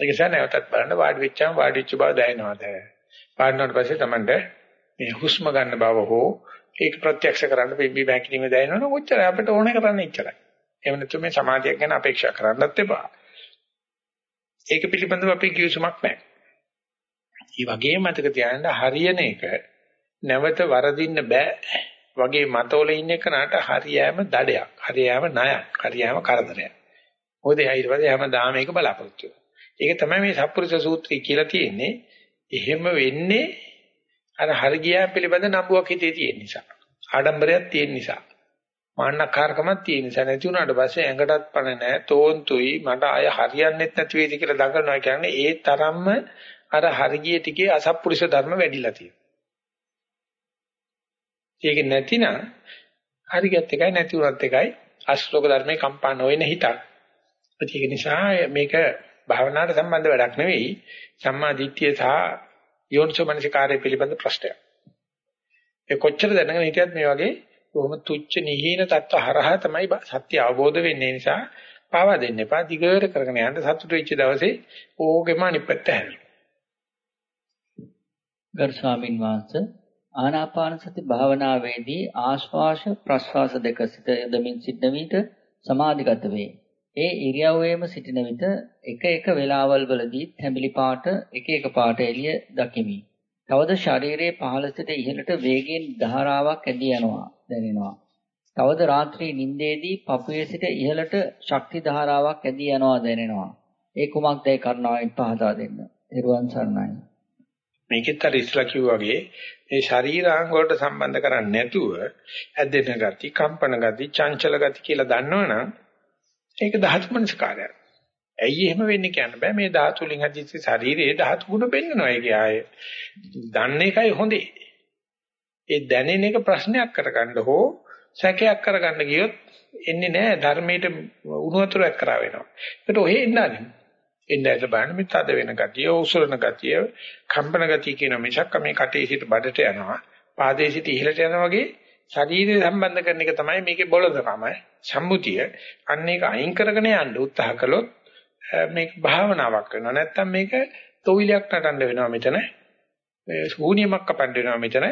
[SPEAKER 1] ඒක නිසා නැවතත් බලන්න වාඩි වෙච්චාම වාඩි වෙච්ච බව දැනෙනවද? පාඩනට පස්සේ Tamanට මේ හුස්ම ගන්න බව හෝ ඒක ප්‍රත්‍යක්ෂ කරන්න පිම්බි බැකිලිම දැනෙනවනම් ඔච්චරයි අපිට ඕනේ කරන්නේ එච්චරයි. එහෙම නැත්නම් මේ සමාධියක් ගැන අපේක්ෂා කරන්නත් එපා. ඒක පිළිබඳව අපේ කිවිසුමක් නැහැ. ඒ වගේම මතක තියාගන්න හරියන එක නැවත වරදින්න බෑ වගේ මතවල ඉන්න කෙනාට හරියෑම දඩයක් හරියෑම ණයක් හරියෑම කරදරයක් මොකද එයා ඊට පස්සේ හැමදාම මේක බලාපොරොත්තු ඒක තමයි මේ සත්පුරුෂ සූත්‍රය කියලා තියෙන්නේ. එහෙම වෙන්නේ අර හරියෑම පිළිබඳ නම්බුවක් හිතේ තියෙන නිසා. ආඩම්බරයක් තියෙන නිසා. මාන්නකාරකමක් තියෙන නිසා. නැති වුණාට පස්සේ ඇඟටත් පණ නැහැ තෝන්තුයි මට ආය හරියන්නේත් නැති වේවි කියලා දඟලනවා. කියන්නේ ඒ තරම්ම අර හරිය ටිකේ අසත්පුරුෂ ධර්ම වැඩිලා තියෙනවා. ඒක නැතිනම් හරියත් එකයි නැති උනත් එකයි අශ්ලෝක ධර්මේ කම්පා නොවන හිතක්. ඒක නිසා මේක භාවනාවට සම්බන්ධ වැඩක් නෙවෙයි සම්මා දිට්ඨිය සහ යෝනිසෝ මනසිකාරය පිළිබඳ ප්‍රශ්නයක්. ඒ කොච්චර දැනගෙන හිටියත් මේ වගේ කොහොම තුච්ච නිහීන තත්ත්ව හරහා තමයි සත්‍ය අවබෝධ වෙන්නේ නිසා පාවා දෙන්න එපා දිගට කරගෙන යන්න සතුට වෙච්ච දවසේ ඕකෙම අනිත් පැත්ත හැරෙනවා.
[SPEAKER 2] ගරු ස්වාමින් වහන්සේ ආනාපාන සති භාවනාවේදී ආශ්වාස ප්‍රශ්වාස දෙක සිට යදමින් සිටන විට සමාධිගත වේ. ඒ ඉරියව්වේම සිටින විට එක එක වේලාවල් වලදී තැඹිලි පාට එක එක පාට එළිය දකිමි. තවද ශරීරයේ පහළ සිට ඉහළට වේගයෙන් ධාරාවක් ඇදී යනවා දැනෙනවා. තවද රාත්‍රී නිින්දේදී පපුවේ සිට ඉහළට ශක්ති ධාරාවක් ඇදී යනවා දැනෙනවා. ඒ කුමක්දයි කරුණාවෙන් පහදා දෙන්න. ත්වන් සරණයි.
[SPEAKER 1] මේකෙත් අර ඉස්ලා කිව්වා වගේ මේ ශරීරාංග වලට සම්බන්ධ කරන්නේ නැතුව ඇදෙන ගති, කම්පන ගති, චංචල ගති කියලා දන්නවනම් ඒක ධාතු මනසකාරයක්. ඇයි එහෙම වෙන්නේ කියන්න බෑ මේ ධාතු වලින් හදිච්ච ශරීරයේ ධාතු ගුණ පෙන්වනවා ඒක ආයේ. දන්න එකයි හොඳේ. ඒ දැනෙන එක ප්‍රශ්නයක් කරගන්න හෝ සැකයක් කරගන්න ගියොත් එන්නේ නෑ ධර්මයට උණු වතුරක් කරා වෙනවා. ඒකට ඔහෙ එන්නේ එන්න ඇත බලන්න මේ තද වෙන ගතිය, උසුලන ගතිය, කම්පන ගතිය කියන මිසක් මේ කටේ සිට බඩට යනවා, පාදයේ සිට ඉහළට යනවා වගේ ශරීරය සම්බන්ධ කරන එක තමයි මේකේ බොළඳකම, සම්මුතිය. අන්න ඒක අයින් කරගෙන යන්න උත්සාහ කළොත් මේක භාවනාවක් වෙනවා. නැත්තම් මේක තොවිලයක් නටන්න වෙනවා මෙතන. මේ ශූන්‍යමක් කපන්න වෙනවා මෙතන.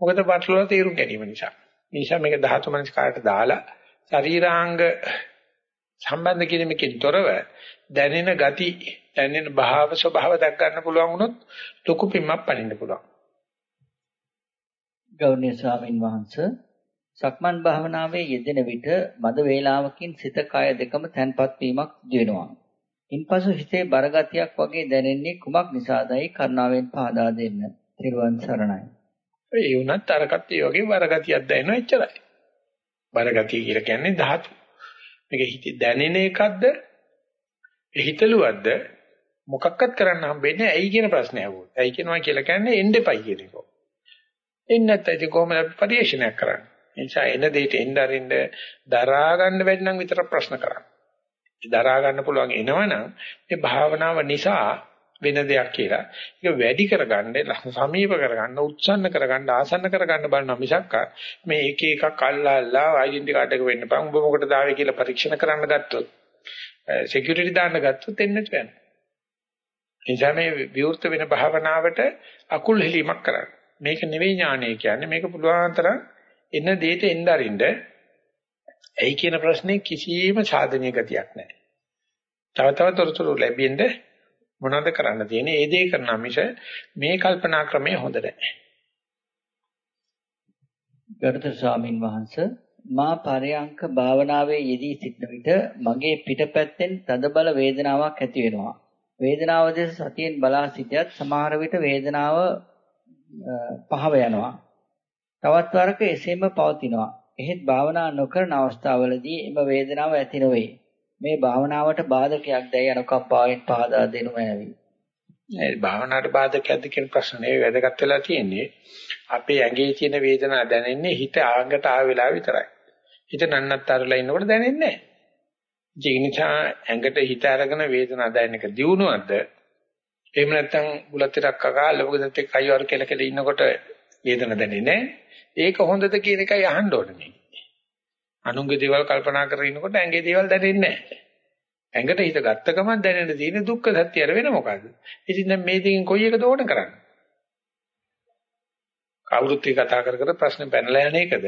[SPEAKER 1] මොකද බටලවල තේරුම් ගැනීම නිසා. නිසා මේක ධාතු මනස්කාරට දාලා ශරීරාංග සම්බන්ධ කිරීමකින් තොරව දැනෙන ගති දැනෙන භාව ස්වභාව දක් ගන්න පුළුවන් වුණොත් ලොකු පිම්මක් පනින්න පුළුවන්.
[SPEAKER 2] ගෞරවනීය ස්වාමින් වහන්සේ සක්මන් භාවනාවේ යෙදෙන විට මද වේලාවකින් සිත කය දෙකම තැන්පත් වීමක් වෙනවා. ඉන්පසු හිතේ බරගතියක් වගේ දැනෙන්නේ කුමක් නිසාදයි කරුණාවෙන් පහදා දෙන්න. ත්‍රිවන් සරණයි.
[SPEAKER 1] ඒ වුණත් අරකට ඒ වගේ බරගතියක් දැනෙනවා එච්චරයි. බරගතිය කියලා කියන්නේ ධාතු. මේක හිතේ දැනෙන එකක්ද හිතලුවද්ද මොකක්වත් කරන්න හම්බෙන්නේ ඇයි කියන ප්‍රශ්නය අහුවොත්. ඇයි කියනවා කියලා කියන්නේ එන්න එපයි කියන එක. එන්නේ නැත්නම් ඉතින් කොහොමද අපි පරිශ්‍රණයක් කරන්නේ? ඒ නිසා එන දෙයට එන්න අරින්න දරා ගන්න බැරි නම් විතර ප්‍රශ්න කරන්නේ. දරා ගන්න පුළුවන් එනවනම් මේ භාවනාව නිසා වෙන දෙයක් කියලා. ඒක වැඩි කරගන්න, සමීප කරගන්න, උත්සන්න කරගන්න, ආසන්න කරගන්න බලන මිසක් මේ එක එකක් අල්ලා අල්ලා ඩෙන්ටි කාඩ් එක වෙන්න බං උඹ මොකටද ආවේ කියලා පරීක්ෂණ කරන්න ගත්තොත් සිකියුරිටි දාන්න ගත්තොත් එන්නේ නැහැ. එනිසා මේ විවෘත වෙන භාවනාවට අකුල් හෙලීමක් කරන්න. මේක නෙවෙයි ඥානය කියන්නේ මේක පුළුවන් තරම් එන දෙයට එන්න අරින්න. ඇයි කියන ප්‍රශ්නේ කිසිම සාධනීය ගතියක් නැහැ. තව තව තොරතුරු ලැබෙන්න මොනවද කරන්න තියෙන්නේ? ඒ දේ කරන මිස මේ කල්පනා ක්‍රමය හොඳ නැහැ.
[SPEAKER 2] ගරුතර ස්වාමින් වහන්සේ මා පරයන්ක භාවනාවේ යෙදී සිටන විට මගේ පිටපැත්තෙන් තදබල වේදනාවක් ඇති වෙනවා. වේදනාව දෙස සතියෙන් බලා සිටියත් සමහර විට වේදනාව පහව යනවා. තවත් වරක එසේම පවතිනවා. එහෙත් භාවනා නොකරන අවස්ථාවලදී එම වේදනාව ඇති නොවේ. මේ භාවනාවට බාධකයක් දැයි අනුකම්පාවෙන් පහදා දෙනු මැනවි.
[SPEAKER 1] ඒ භාවනාවට බාධකයක්ද කියන ප්‍රශ්නේ වැදගත් වෙලා තියෙන්නේ. අපේ ඇඟේ තියෙන වේදනාව දැනෙන්නේ හිත ආංගට ආව වෙලාව විතරයි. හිත නන්නත්තරලා ඉන්නකොට දැනෙන්නේ නැහැ. ඒ නිසා ඇඟට හිත අරගෙන වේදනාව දැනෙන එක දියුණුවක්ද? එහෙම නැත්නම් බුලත් ටිකක් කකා ලොකුදත් එක්ක අයිවර කියලා කියලා ඉන්නකොට වේදනාව දැනෙන්නේ නැහැ. ඒක හොඳද කියන එකයි අහන්න ඕනේ. අනුන්ගේ දේවල් කල්පනා කරගෙන ඉන්නකොට ඇඟේ දේවල් දැනෙන්නේ නැහැ. ඇඟට හිත ගත්ත ගමන් දැනෙන තියෙන දුක්ඛ සත්‍ය අර වෙන මොකද්ද? ඉතින් දැන් මේ දෙකෙන් කොයි එකද ඕන කරන්නේ? කවුරුත් ඒ කතා කර කර ප්‍රශ්නේ පැනලා යන එකද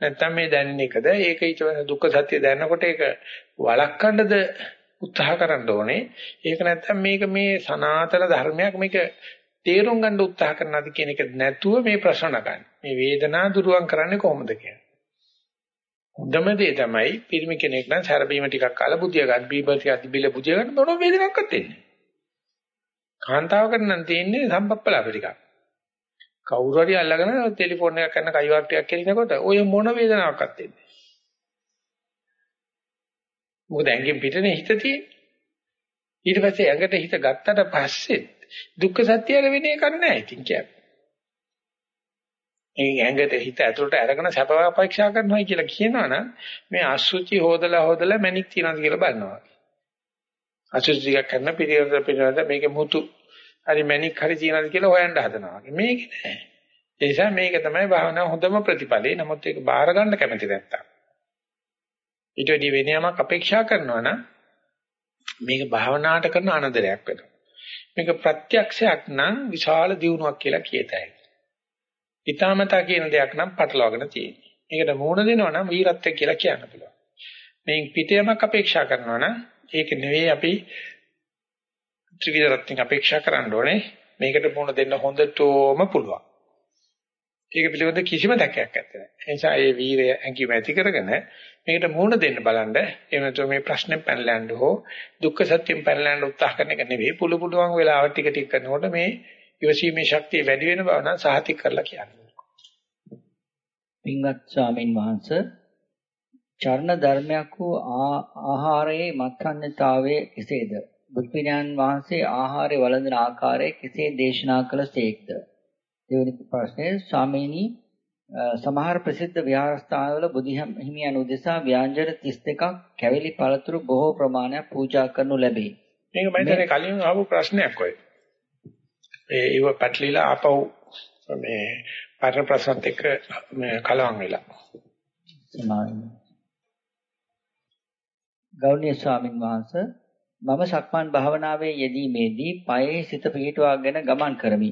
[SPEAKER 1] නැත්නම් මේ දැනෙන එකද ඒක ඊට දුක්ඛ සත්‍ය දැනනකොට ඒක වළක්වන්නද උත්සාහ කරන්න ඕනේ. ඒක නැත්නම් මේක මේ සනාතන ධර්මයක් මේක තේරුම් ගන්න උත්සාහ කරනවාද කියන එක නැතුව මේ ප්‍රශ්න නගන්නේ. මේ වේදනාව දුරුවන් කරන්නේ කොහොමද කියන්නේ හොඳම දේ තමයි පිරිමි කෙනෙක් නම් සැරබීම ටිකක් කාලා බුදිය ගන්න බීබල් ටිකක් තිබිලා බුදිය ගන්න මොන වේදනාවක්වත් එන්නේ කාන්තාවකට නම් තියෙන්නේ සම්පප්පලාප ටිකක්. කවුරු හරි අල්ලගෙන ටෙලිෆෝන් එකක් කරන කයිවාට්ටියක් කෙලිනකොට ඔය මොන වේදනාවක්වත් එන්නේ මොකද ඇඟෙන් පිටනේ හිත තියෙන්නේ ඊට පස්සේ ඇඟට හිත ගත්තට පස්සේ දුක්ඛ සත්‍යය වෙන එකක් නැහැ ඉතින් කියන්නේ ඒ ඇඟට හිත ඇතුළට අරගෙන සැප අපේක්ෂා කරනවා කියලා කියනවනම් මේ අසුචි හොදලා හොදලා මැනික් තියනවාද කියලා බලනවා. අසුචි ටිකක් කරන පිළිවෙල පිළිවෙල මේකේ මුතු හරි මැනික් හරි තියනවාද කියලා හොයන්න හදනවා. මේක නෑ. ඒ නිසා මේක තමයි භාවනාව හොඳම ප්‍රතිඵලය. නමුත් ඒක බාර ගන්න කැමති නැත්තම්. ඊට වැඩි වෙන යමක් අපේක්ෂා කරනවා නම් මේක භාවනාවට කරන අනදරයක් වෙනවා. මේක ප්‍රත්‍යක්ෂයක් නම් විශාල දියුණුවක් කියලා කියතයි. ඊ타මතා කියන දෙයක් නම් පටලවාගෙන තියෙන්නේ. මේකට මූණ දෙනවා නම් වීරත්වය කියලා කියන්න පුළුවන්. මේ පිටයමක් අපේක්ෂා කරනවා නම් ඒක නෙවෙයි අපි ත්‍රිවිධ රත්නික අපේක්ෂා කරන්න ඕනේ. මේකට මූණ දෙන්න හොඳටම පුළුවන්. ඒක පිළිබඳ කිසිම දැකයක් නැත්තේ. ඒ නිසා මේ වීරය ඇඟිම ඇති කරගෙන මේකට මූණ දෙන්න බලන්න. එහෙම නැත්නම් මේ ප්‍රශ්නේ පැනලන්න හෝ දුක්ඛ සත්‍යයෙන් පැනලන්න උත්සාහ කරන එක නෙවෙයි. පුළු පුළුවන් වෙලාවට ටික ටික කරනකොට මේ ඉවසීමේ ශක්තිය වැඩි වෙන බව නම් සාහිතික කරලා කියන්නේ.
[SPEAKER 2] පින්වත් ස්වාමින් වහන්සේ චර්ණ ධර්මයක් වූ ආහාරයේ මත්සන්නතාවයේ කෙසේද? බුද්ධඥාන් වහන්සේ ආහාරය වළඳන ආකාරය කෙසේ දේශනා කළසේක්ද? දෙවෙනි ප්‍රශ්නය ස්වාමීනි සමහර ප්‍රසිද්ධ විහාරස්ථානවල බුදුහිමියන් උදෙසා ව්‍යංජන 32ක් කැවිලි පළතුරු බොහෝ ප්‍රමාණයක් පූජා කරනු ලැබේ.
[SPEAKER 1] මේක මම හිතන්නේ කලින් ආපු ප්‍රශ්නයක් ඔය. ඒ ඒව පැටලිලා ආපහු මේ පරණ ප්‍රශ්නත් එක්ක කලවම් වෙලා.
[SPEAKER 2] ගෞණීය ස්වාමින් වහන්සේ මම සක්මන් භාවනාවේ යෙදීමේදී පයේ සිත පිහිටුවාගෙන ගමන් කරමි.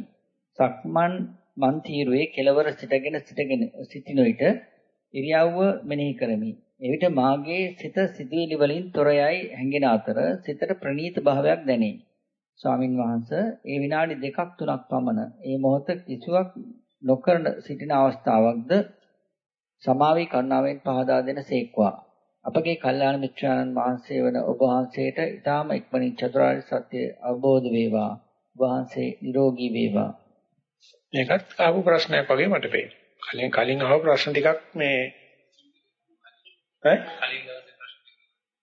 [SPEAKER 2] සක්මන් මන් තීරුවේ කෙලවර සිටගෙන සිටගෙන සිටින විට ඉරියව්ව මෙනෙහි කරමි. එවිට මාගේ සිත සිතුවිලි වලින් තොරයයි හැඟෙන අතර සිතට ප්‍රනීත භාවයක් දැනේ. ස්වාමින් වහන්සේ ඒ විනාඩි දෙකක් තුනක් පමණ ඒ මොහොත කිසිවක් නොකරන සිටින අවස්ථාවක්ද සමාවි කරුණාවෙන් පහදා දෙන සේක්වා අපගේ කල්යාණ මිත්‍රාණන් වහන්සේ වන ඔබ වහන්සේට ඊටාම ඉක්මනින් චතුරාර්ය සත්‍ය අවබෝධ වේවා වහන්සේ නිරෝගී වේවා
[SPEAKER 1] මේකත් ආපු ප්‍රශ්නයක් වගේ මට පේනවා කලින් කලින් අහපු ප්‍රශ්න ටිකක් මේ ඈ කලින් දවසේ ප්‍රශ්න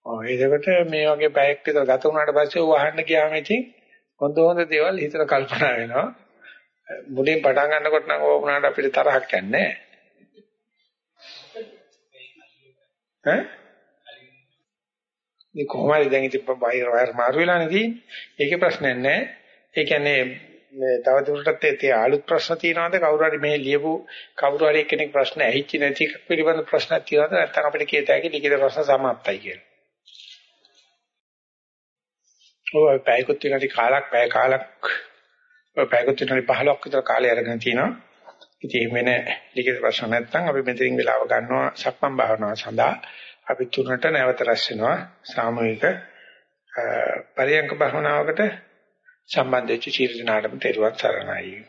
[SPEAKER 1] ඔව් ඒකට මේ වගේ පැයක් විතර ගත වුණාට පස්සේ ඌ අහන්න ගියාම ඉතින් හොඳ හොඳ දේවල් හිතට කල්පනා වෙනවා. මුලින් පටන් ගන්නකොට නම් ඕක උනාට අපිට තරහක් යන්නේ නැහැ. ඉතින් කොහොම හරි දැන් ඉතින් වෛර වෛර මාරු වෙලානේ තියෙන්නේ. ඒකේ ප්‍රශ්නයක් නැහැ. ඒ කියන්නේ මේ තව දුරටත් ඒ ආලුත් ප්‍රශ්න තියෙනවද කවුරු හරි මේ ලියපු කවුරු හරි කෙනෙක් ප්‍රශ්න ඇහිච්ච නැති එකක් පිළිබඳ ප්‍රශ්නක් තියෙනවද නැත්නම් අපිට කියත හැකි ලිඛිත ප්‍රශ්න සමාප්තයි කියලා. ඔය පැයකුත් විනාඩි කාලක් පැය කාලක් ඔය පැයකුත් විනාඩි 15ක් විතර කාලය අරගෙන තිනවා. ඉතින් එහෙම වෙන ලිඛිත ප්‍රශ්න නැත්නම් අපි මෙතනින් වෙලාව ගන්නවා සක්මන් භාවනාව සඳහා. අපි තුනට නැවත රැස් වෙනවා සාමූහික පරියංක භාවනාවකට සම්බන්ධ වෙච්ච චීර්ජනාටම තෙරුවන් සරණයි.